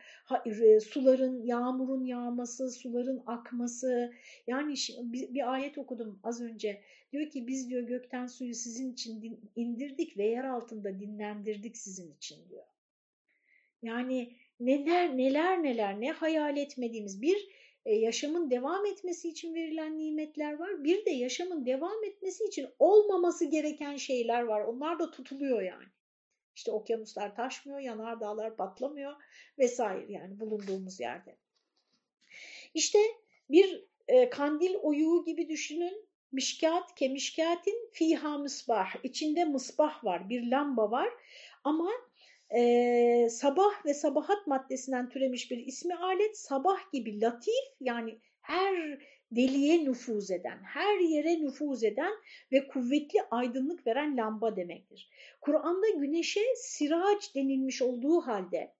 e, suların, yağmurun yağması, suların akması. Yani bir, bir ayet okudum az önce. Diyor ki biz diyor gökten suyu sizin için indirdik ve yer altında dinlendirdik sizin için diyor. Yani neler neler neler ne hayal etmediğimiz bir e, yaşamın devam etmesi için verilen nimetler var. Bir de yaşamın devam etmesi için olmaması gereken şeyler var. Onlar da tutuluyor yani. İşte okyanuslar taşmıyor, yanardağlar patlamıyor vesaire yani bulunduğumuz yerde. İşte bir e, kandil oyuğu gibi düşünün. Mişkat, kemişkatin fiha mısbah. İçinde mısbah var, bir lamba var. Ama e, sabah ve sabahat maddesinden türemiş bir ismi alet sabah gibi latif yani her deliğe nüfuz eden, her yere nüfuz eden ve kuvvetli aydınlık veren lamba demektir. Kur'an'da güneşe sirac denilmiş olduğu halde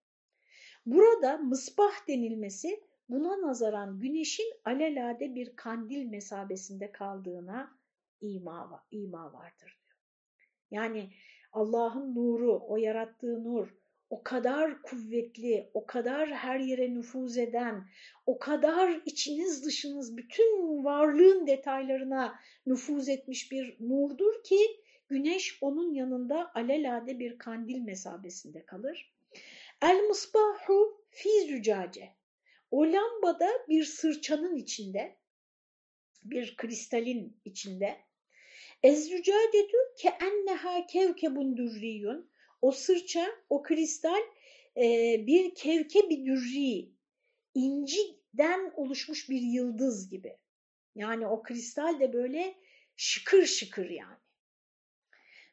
burada mısbah denilmesi buna nazaran güneşin alelade bir kandil mesabesinde kaldığına ima, ima vardır diyor. Yani Allah'ın nuru, o yarattığı nur o kadar kuvvetli, o kadar her yere nüfuz eden, o kadar içiniz dışınız bütün varlığın detaylarına nüfuz etmiş bir nurdur ki güneş onun yanında alelade bir kandil mesabesinde kalır. El musbahu fi zücace. O lambada bir sırçanın içinde, bir kristalin içinde Ezzücadetu ke enneha kevkebun dürriyun. O sırça, o kristal e, bir kevkebi dürri, inciden oluşmuş bir yıldız gibi. Yani o kristal de böyle şıkır şıkır yani.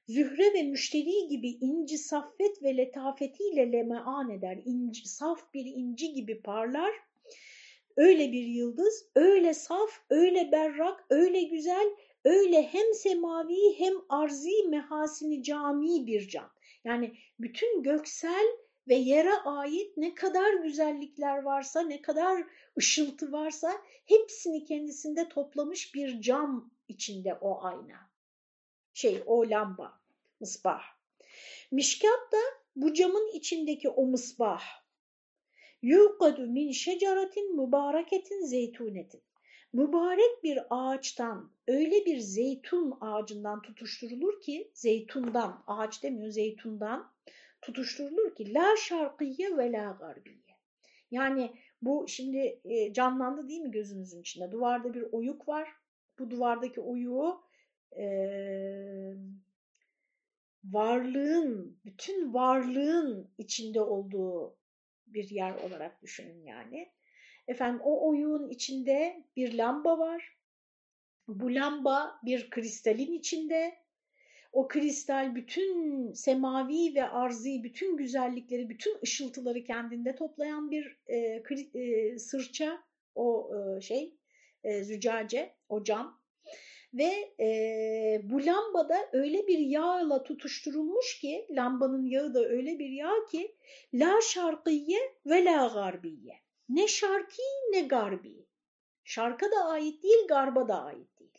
Zühre ve müşteri gibi inci saffet ve letafetiyle lemean eder. İnci, saf bir inci gibi parlar. Öyle bir yıldız, öyle saf, öyle berrak, öyle güzel öyle hem semavi hem arzi mehasini cami bir can. Yani bütün göksel ve yere ait ne kadar güzellikler varsa, ne kadar ışıltı varsa hepsini kendisinde toplamış bir cam içinde o ayna. Şey o lamba, mısbah. Mişkat da bu camın içindeki o mısbah. Yuqadu min şeceratin mübareketin zeytunetin mübarek bir ağaçtan öyle bir zeytun ağacından tutuşturulur ki zeytundan ağaç demiyor zeytundan tutuşturulur ki la şarkıye ve la garbiye. Yani bu şimdi e, canlandı değil mi gözünüzün içinde? Duvarda bir oyuk var. Bu duvardaki oyuğu e, varlığın, bütün varlığın içinde olduğu bir yer olarak düşünün yani. Efendim o oyuğun içinde bir lamba var. Bu lamba bir kristalin içinde. O kristal bütün semavi ve arzi, bütün güzellikleri, bütün ışıltıları kendinde toplayan bir e, e, sırça, o e, şey, e, zücace, o cam. Ve e, bu lambada öyle bir yağla tutuşturulmuş ki, lambanın yağı da öyle bir yağ ki, la şarkiye ve la garbiye. Ne şarki ne garbi. Şarka da ait değil, garba da ait değil.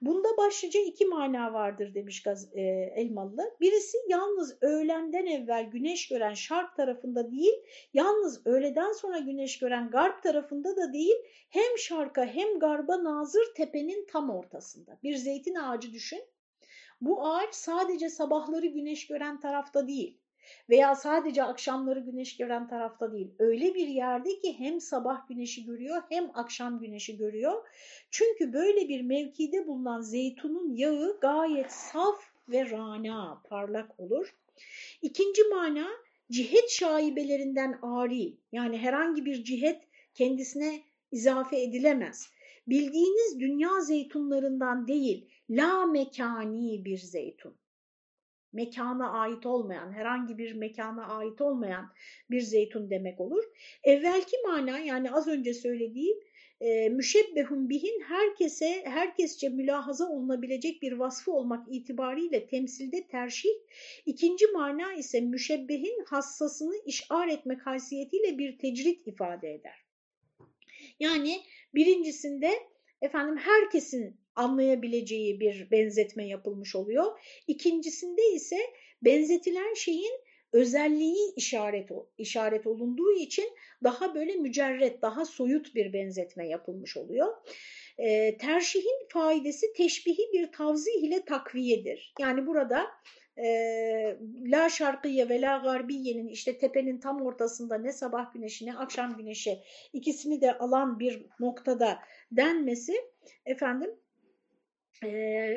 Bunda başlıca iki mana vardır demiş Gaz, e, Elmalı. Birisi yalnız öğlenden evvel güneş gören şark tarafında değil, yalnız öğleden sonra güneş gören garp tarafında da değil, hem şarka hem garba nazır tepenin tam ortasında. Bir zeytin ağacı düşün. Bu ağaç sadece sabahları güneş gören tarafta değil veya sadece akşamları güneş gören tarafta değil. Öyle bir yerde ki hem sabah güneşi görüyor hem akşam güneşi görüyor. Çünkü böyle bir mevkide bulunan zeytunun yağı gayet saf ve rana, parlak olur. İkinci mana cihet şaibelerinden ari yani herhangi bir cihet kendisine izafe edilemez. Bildiğiniz dünya zeytunlarından değil, la mekani bir zeytun. Mekana ait olmayan, herhangi bir mekana ait olmayan bir zeytun demek olur. Evvelki mana yani az önce söylediğim e, müşebbehun bihin herkese, herkesçe mülahaza olunabilecek bir vasfı olmak itibariyle temsilde terşih. İkinci mana ise müşebbehin hassasını işar etmek haysiyetiyle bir tecrit ifade eder. Yani birincisinde efendim herkesin anlayabileceği bir benzetme yapılmış oluyor. İkincisinde ise benzetilen şeyin özelliği işaret işaret olunduğu için daha böyle mücerret, daha soyut bir benzetme yapılmış oluyor. E, terşihin faidesi teşbihi bir tavzih ile takviyedir. Yani burada e, la şarkıye ve la garbiyenin işte tepenin tam ortasında ne sabah güneşi ne akşam güneşi ikisini de alan bir noktada denmesi efendim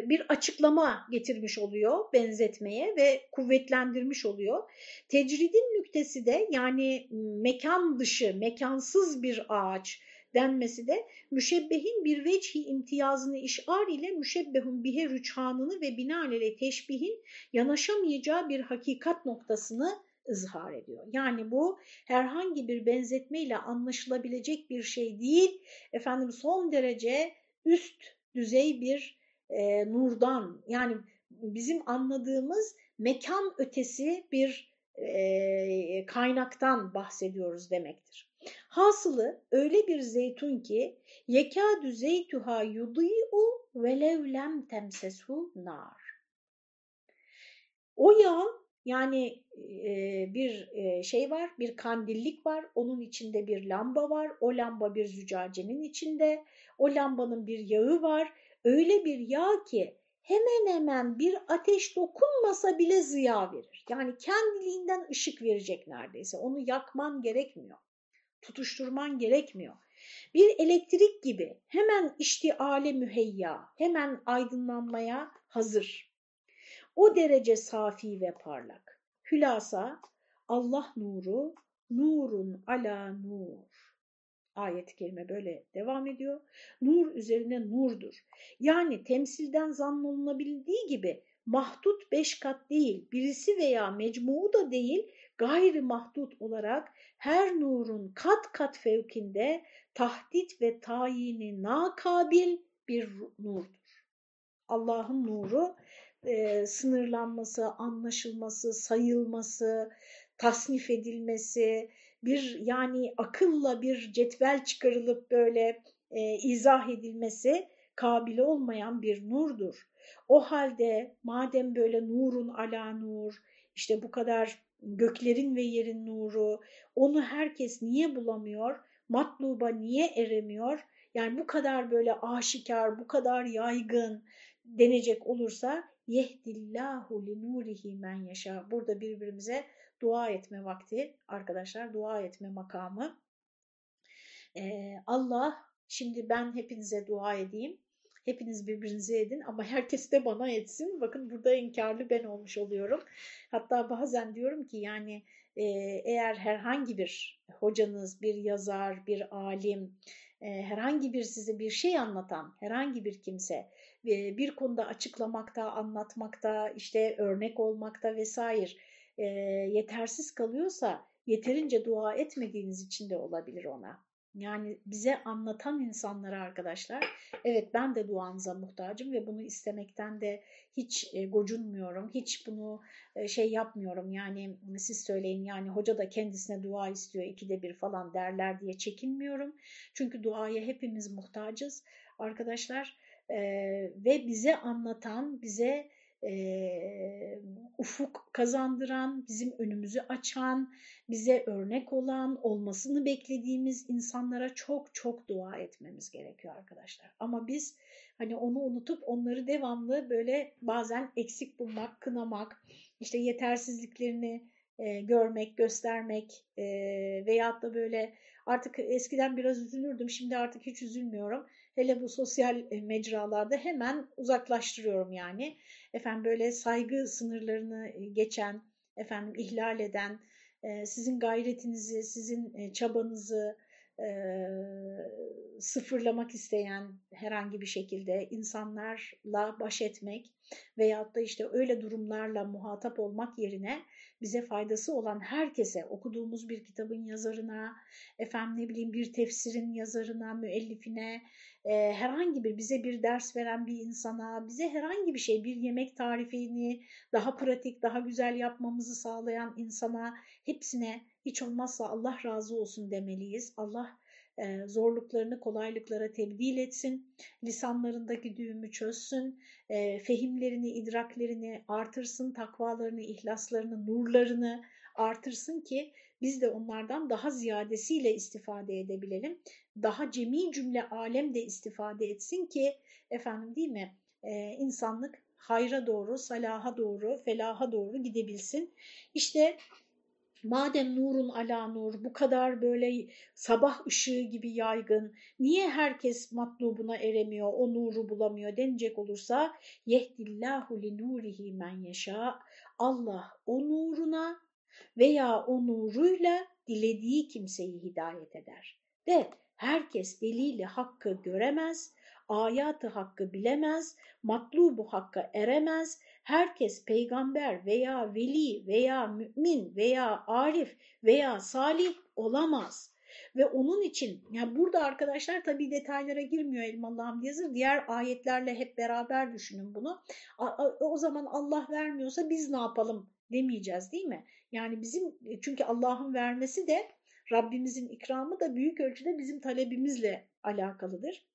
bir açıklama getirmiş oluyor benzetmeye ve kuvvetlendirmiş oluyor. Tecridin nüktesi de yani mekan dışı, mekansız bir ağaç denmesi de müşebbehin bir veçhi imtiyazını işar ile müşebbehun bihe rüçhanını ve binaenaleyh teşbihin yanaşamayacağı bir hakikat noktasını ızhar ediyor. Yani bu herhangi bir benzetmeyle anlaşılabilecek bir şey değil. Efendim son derece üst düzey bir e, nurdan yani bizim anladığımız mekan ötesi bir e, kaynaktan bahsediyoruz demektir. Hasılı öyle bir zeytun ki yekâdü zeytuha yudî'u velev lem temsesu nar. O yağ yani e, bir e, şey var, bir kandillik var, onun içinde bir lamba var, o lamba bir zücacenin içinde, o lambanın bir yağı var öyle bir yağ ki hemen hemen bir ateş dokunmasa bile ziya verir. Yani kendiliğinden ışık verecek neredeyse. Onu yakman gerekmiyor. Tutuşturman gerekmiyor. Bir elektrik gibi hemen iştiale müheyya, hemen aydınlanmaya hazır. O derece safi ve parlak. Hülasa Allah nuru, nurun ala nur. Ayet-i kerime böyle devam ediyor. Nur üzerine nurdur. Yani temsilden zannolunabildiği gibi mahdut beş kat değil, birisi veya mecmuu da değil, gayri mahdut olarak her nurun kat kat fevkinde tahdit ve tayini nakabil bir nurdur. Allah'ın nuru e, sınırlanması, anlaşılması, sayılması, tasnif edilmesi, bir yani akılla bir cetvel çıkarılıp böyle e, izah edilmesi kabil olmayan bir nurdur. O halde madem böyle nurun ala nur, işte bu kadar göklerin ve yerin nuru, onu herkes niye bulamıyor? Matluba niye eremiyor? Yani bu kadar böyle aşikar, bu kadar yaygın denecek olursa yehdillahu li nurihi men yaşa. Burada birbirimize dua etme vakti arkadaşlar, dua etme makamı. Ee, Allah, şimdi ben hepinize dua edeyim. Hepiniz birbirinize edin ama *laughs* herkes de bana etsin. Bakın burada inkarlı ben olmuş oluyorum. Hatta bazen diyorum ki yani e, eğer herhangi bir hocanız, bir yazar, bir alim, e, herhangi bir size bir şey anlatan herhangi bir kimse e, bir konuda açıklamakta, anlatmakta, işte örnek olmakta vesaire e, yetersiz kalıyorsa yeterince dua etmediğiniz için de olabilir ona. Yani bize anlatan insanlara arkadaşlar, evet ben de duanıza muhtacım ve bunu istemekten de hiç e, gocunmuyorum, hiç bunu e, şey yapmıyorum. Yani siz söyleyin yani hoca da kendisine dua istiyor ikide bir falan derler diye çekinmiyorum. Çünkü duaya hepimiz muhtacız arkadaşlar ve bize anlatan, bize e, ufuk kazandıran, bizim önümüzü açan, bize örnek olan, olmasını beklediğimiz insanlara çok çok dua etmemiz gerekiyor arkadaşlar. Ama biz hani onu unutup onları devamlı böyle bazen eksik bulmak, kınamak, işte yetersizliklerini e, görmek, göstermek e, veyahut da böyle artık eskiden biraz üzülürdüm, şimdi artık hiç üzülmüyorum. Hele bu sosyal mecralarda hemen uzaklaştırıyorum yani efendim böyle saygı sınırlarını e, geçen, efendim ihlal eden, e, sizin gayretinizi, sizin e, çabanızı sıfırlamak isteyen herhangi bir şekilde insanlarla baş etmek veyahut da işte öyle durumlarla muhatap olmak yerine bize faydası olan herkese, okuduğumuz bir kitabın yazarına, efendim ne bileyim bir tefsirin yazarına, müellifine, e, herhangi bir bize bir ders veren bir insana, bize herhangi bir şey, bir yemek tarifini daha pratik, daha güzel yapmamızı sağlayan insana, hepsine hiç olmazsa Allah razı olsun demeliyiz. Allah zorluklarını kolaylıklara tebdil etsin, lisanlarındaki düğümü çözsün, fehimlerini, idraklerini artırsın, takvalarını, ihlaslarını, nurlarını artırsın ki biz de onlardan daha ziyadesiyle istifade edebilelim. Daha cemi cümle alem de istifade etsin ki efendim değil mi e, insanlık hayra doğru, salaha doğru, felaha doğru gidebilsin. İşte Madem nurun ala nur bu kadar böyle sabah ışığı gibi yaygın, niye herkes matlubuna eremiyor, o nuru bulamıyor denecek olursa yehdillahu li nurihi men yeşâ. Allah o nuruna veya o nuruyla dilediği kimseyi hidayet eder. De herkes deliyle hakkı göremez, ayatı hakkı bilemez, matlubu hakka eremez, herkes peygamber veya veli veya mümin veya arif veya salih olamaz. Ve onun için yani burada arkadaşlar tabii detaylara girmiyor Elmalı Hamdi Yazır. Diğer ayetlerle hep beraber düşünün bunu. O zaman Allah vermiyorsa biz ne yapalım demeyeceğiz değil mi? Yani bizim çünkü Allah'ın vermesi de Rabbimizin ikramı da büyük ölçüde bizim talebimizle alakalıdır.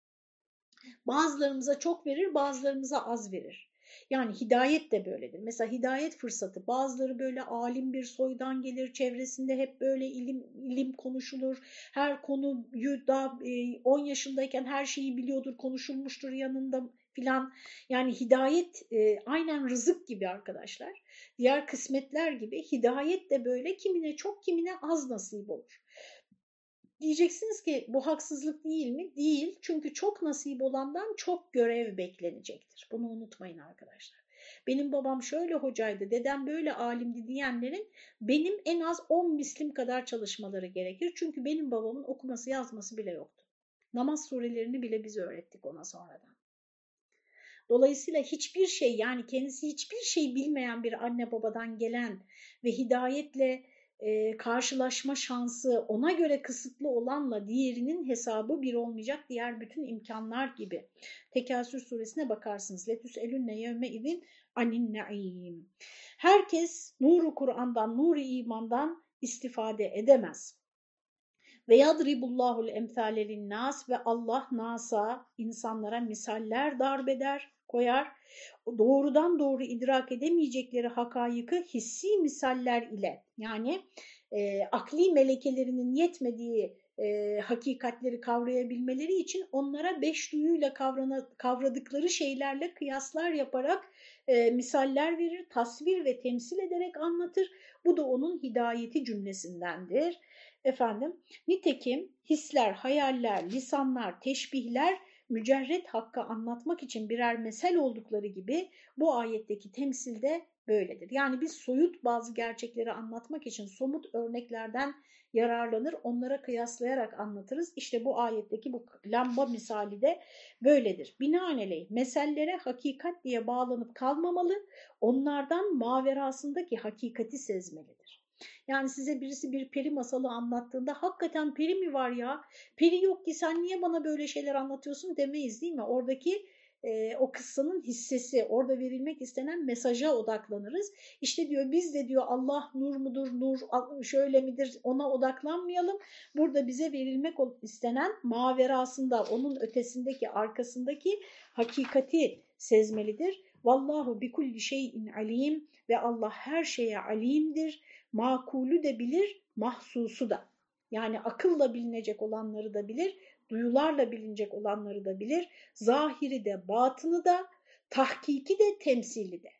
Bazılarımıza çok verir, bazılarımıza az verir. Yani hidayet de böyledir. Mesela hidayet fırsatı bazıları böyle alim bir soydan gelir, çevresinde hep böyle ilim ilim konuşulur. Her konuyu da 10 e, yaşındayken her şeyi biliyordur, konuşulmuştur yanında filan. Yani hidayet e, aynen rızık gibi arkadaşlar. Diğer kısmetler gibi hidayet de böyle kimine çok kimine az nasip olur. Diyeceksiniz ki bu haksızlık değil mi? Değil. Çünkü çok nasip olandan çok görev beklenecektir. Bunu unutmayın arkadaşlar. Benim babam şöyle hocaydı, dedem böyle alimdi diyenlerin benim en az 10 mislim kadar çalışmaları gerekir. Çünkü benim babamın okuması yazması bile yoktu. Namaz surelerini bile biz öğrettik ona sonradan. Dolayısıyla hiçbir şey yani kendisi hiçbir şey bilmeyen bir anne babadan gelen ve hidayetle e, karşılaşma şansı ona göre kısıtlı olanla diğerinin hesabı bir olmayacak diğer bütün imkanlar gibi. Tekasür suresine bakarsınız. Letüs elünne yevme idin anin naim. Herkes nuru Kur'an'dan, nuru imandan istifade edemez. Ve yadribullahul emsalelin nas ve Allah nasa insanlara misaller darbeder, koyar. Doğrudan doğru idrak edemeyecekleri hakayıkı hissi misaller ile yani e, akli melekelerinin yetmediği e, hakikatleri kavrayabilmeleri için onlara beş duyuyla kavrana, kavradıkları şeylerle kıyaslar yaparak e, misaller verir, tasvir ve temsil ederek anlatır. Bu da onun hidayeti cümlesindendir. Efendim, nitekim hisler, hayaller, lisanlar, teşbihler mücerret hakkı anlatmak için birer mesel oldukları gibi bu ayetteki temsilde böyledir. Yani biz soyut bazı gerçekleri anlatmak için somut örneklerden yararlanır, onlara kıyaslayarak anlatırız. İşte bu ayetteki bu lamba misali de böyledir. Binaenaleyh mesellere hakikat diye bağlanıp kalmamalı, onlardan maverasındaki hakikati sezmelidir. Yani size birisi bir peri masalı anlattığında hakikaten peri mi var ya? Peri yok ki sen niye bana böyle şeyler anlatıyorsun demeyiz değil mi? Oradaki e, o kıssanın hissesi, orada verilmek istenen mesaja odaklanırız. İşte diyor biz de diyor Allah nur mudur, nur şöyle midir ona odaklanmayalım. Burada bize verilmek istenen maverasında, onun ötesindeki, arkasındaki hakikati sezmelidir. Vallahu bi kulli şeyin alim ve Allah her şeye alimdir. Makulü de bilir, mahsusu da. Yani akılla bilinecek olanları da bilir, duyularla bilinecek olanları da bilir, zahiri de, batını da, tahkiki de, temsili de,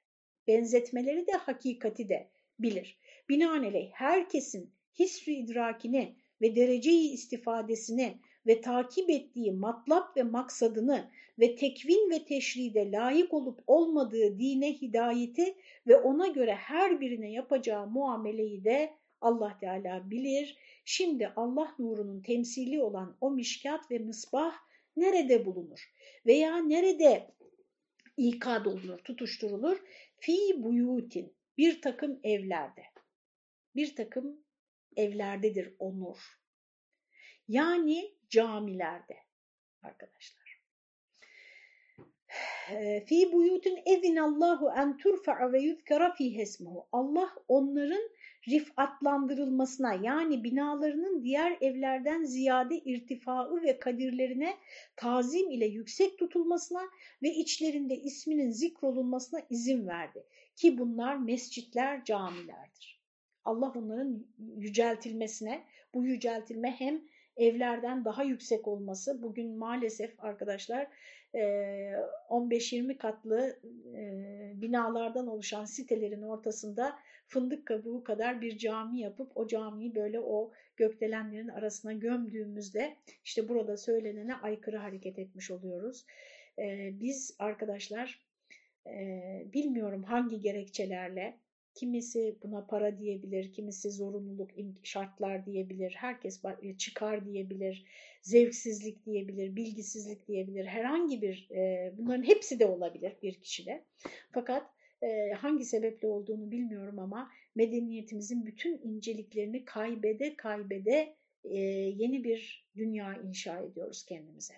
benzetmeleri de, hakikati de bilir. Binaenaleyh herkesin hissü idrakini ve dereceyi istifadesini ve takip ettiği matlap ve maksadını ve tekvin ve teşride layık olup olmadığı dine hidayeti ve ona göre her birine yapacağı muameleyi de Allah Teala bilir. Şimdi Allah nurunun temsili olan o mişkat ve mısbah nerede bulunur? Veya nerede ikad olunur, tutuşturulur? Fi buyutin, bir takım evlerde. Bir takım evlerdedir o nur. Yani camilerde arkadaşlar. *sighs* Fi buyutun ezinallahu en turfa'a ve yuzkara fihi ismuhu. Allah onların rifatlandırılmasına yani binalarının diğer evlerden ziyade irtifaı ve kadirlerine tazim ile yüksek tutulmasına ve içlerinde isminin zikrolunmasına izin verdi. Ki bunlar mescitler, camilerdir. Allah onların yüceltilmesine, bu yüceltilme hem evlerden daha yüksek olması, bugün maalesef arkadaşlar 15-20 katlı binalardan oluşan sitelerin ortasında fındık kabuğu kadar bir cami yapıp o camiyi böyle o gökdelenlerin arasına gömdüğümüzde işte burada söylenene aykırı hareket etmiş oluyoruz. Biz arkadaşlar bilmiyorum hangi gerekçelerle Kimisi buna para diyebilir, kimisi zorunluluk, şartlar diyebilir, herkes e, çıkar diyebilir, zevksizlik diyebilir, bilgisizlik diyebilir. Herhangi bir, e, bunların hepsi de olabilir bir kişide. Fakat e, hangi sebeple olduğunu bilmiyorum ama medeniyetimizin bütün inceliklerini kaybede kaybede yeni bir dünya inşa ediyoruz kendimize.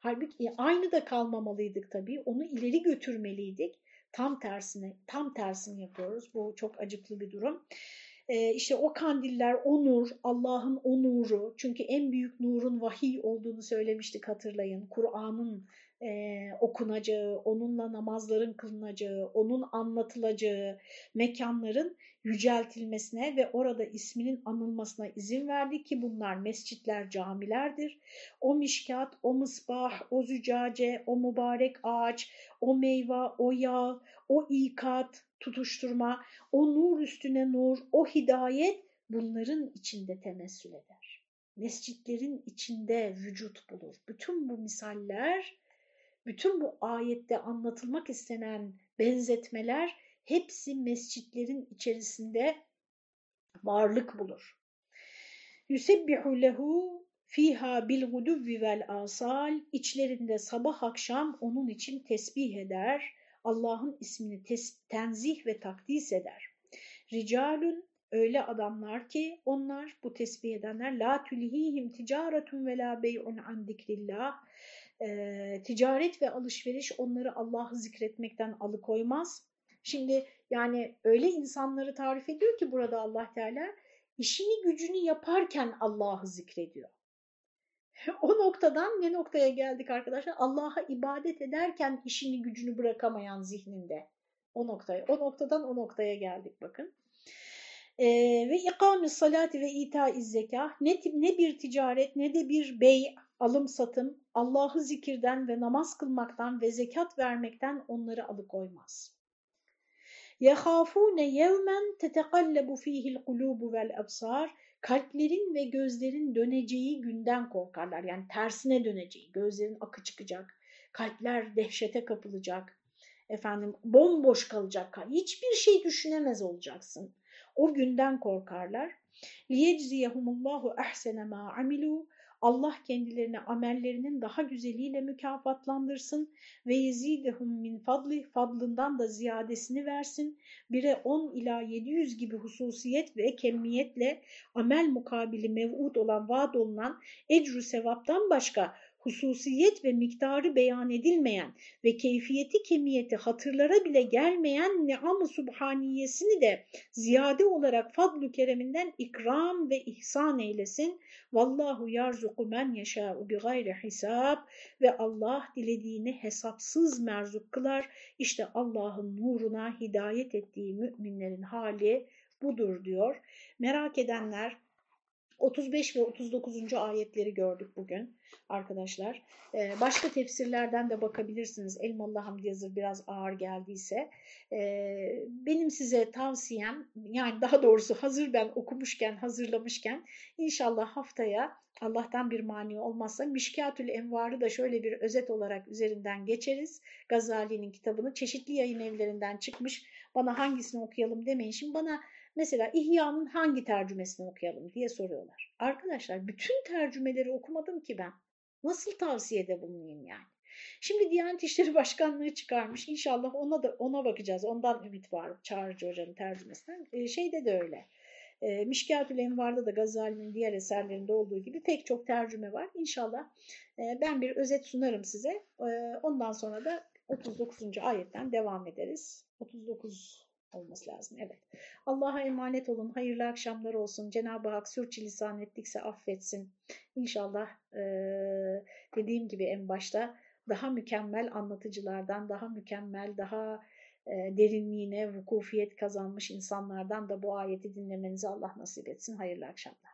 Halbuki aynı da kalmamalıydık tabii, onu ileri götürmeliydik Tam tersini, tam tersini yapıyoruz. Bu çok acıklı bir durum. Ee, işte o kandiller, o nur, Allah'ın o nuru. Çünkü en büyük nurun vahiy olduğunu söylemiştik hatırlayın. Kur'an'ın e, okunacağı, onunla namazların kılınacağı, onun anlatılacağı mekanların yüceltilmesine ve orada isminin anılmasına izin verdi ki bunlar mescitler, camilerdir. O mişkat, o mısbah, o zücace, o mübarek ağaç, o meyve, o yağ, o ikat, tutuşturma, o nur üstüne nur, o hidayet bunların içinde temessül eder. Mescitlerin içinde vücut bulur. Bütün bu misaller, bütün bu ayette anlatılmak istenen benzetmeler hepsi mescitlerin içerisinde varlık bulur. Yusebbihu lehu fiha bil guduvvi vel asal içlerinde sabah akşam onun için tesbih eder. Allah'ın ismini tenzih ve takdis eder. Ricalun öyle adamlar ki onlar bu tesbih edenler la tülihihim ticaretun ve la bey'un an dikrillah e, ticaret ve alışveriş onları Allah'ı zikretmekten alıkoymaz. Şimdi yani öyle insanları tarif ediyor ki burada Allah Teala işini gücünü yaparken Allah'ı zikrediyor. *laughs* O noktadan ne noktaya geldik arkadaşlar? Allah'a ibadet ederken işini gücünü bırakamayan zihninde. O noktaya, o noktadan o noktaya geldik bakın. Ee, ve ikame salati ve ita zeka ne, ne bir ticaret ne de bir bey alım satım Allah'ı zikirden ve namaz kılmaktan ve zekat vermekten onları alıkoymaz. يَخَافُونَ يَوْمًا تَتَقَلَّبُ ف۪يهِ الْقُلُوبُ وَالْأَبْصَارِ Kalplerin ve gözlerin döneceği günden korkarlar. Yani tersine döneceği, gözlerin akı çıkacak, kalpler dehşete kapılacak, efendim bomboş kalacak, hiçbir şey düşünemez olacaksın. O günden korkarlar. لِيَجْزِيَهُمُ اللّٰهُ اَحْسَنَ مَا عَمِلُوا Allah kendilerini amellerinin daha güzeliyle mükafatlandırsın ve yezidehum min fadli fadlından da ziyadesini versin. Bire 10 ila 700 gibi hususiyet ve kemmiyetle amel mukabili mev'ud olan vaad olunan ecru sevaptan başka hususiyet ve miktarı beyan edilmeyen ve keyfiyeti kemiyeti hatırlara bile gelmeyen ni'am-ı subhaniyesini de ziyade olarak fadlu kereminden ikram ve ihsan eylesin. Vallahu yarzuku men yeşâ'u bi gayri hisab ve Allah dilediğini hesapsız merzuk kılar. İşte Allah'ın nuruna hidayet ettiği müminlerin hali budur diyor. Merak edenler 35 ve 39. ayetleri gördük bugün arkadaşlar. Ee, başka tefsirlerden de bakabilirsiniz. Elmalı Hamdi Yazır biraz ağır geldiyse. Ee, benim size tavsiyem yani daha doğrusu hazır ben okumuşken hazırlamışken inşallah haftaya Allah'tan bir mani olmazsa Mişkatül Envar'ı da şöyle bir özet olarak üzerinden geçeriz. Gazali'nin kitabını çeşitli yayın evlerinden çıkmış. Bana hangisini okuyalım demeyin. Şimdi bana mesela İhya'nın hangi tercümesini okuyalım diye soruyorlar. Arkadaşlar bütün tercümeleri okumadım ki ben. Nasıl tavsiyede bulunayım yani? Şimdi Diyanet İşleri *laughs* Başkanlığı çıkarmış. İnşallah ona da ona bakacağız. Ondan ümit var Çağrıcı Hoca'nın tercümesinden. Ee, şeyde de öyle. E, Mişkatül Envar'da da Gazali'nin diğer eserlerinde olduğu gibi pek çok tercüme var. İnşallah e, ben bir özet sunarım size. E, ondan sonra da 39. ayetten devam ederiz. 39 olması lazım. Evet. Allah'a emanet olun. Hayırlı akşamlar olsun. Cenab-ı Hak sürçülisan ettikse affetsin. İnşallah e, dediğim gibi en başta daha mükemmel anlatıcılardan, daha mükemmel, daha e, derinliğine vukufiyet kazanmış insanlardan da bu ayeti dinlemenizi Allah nasip etsin. Hayırlı akşamlar.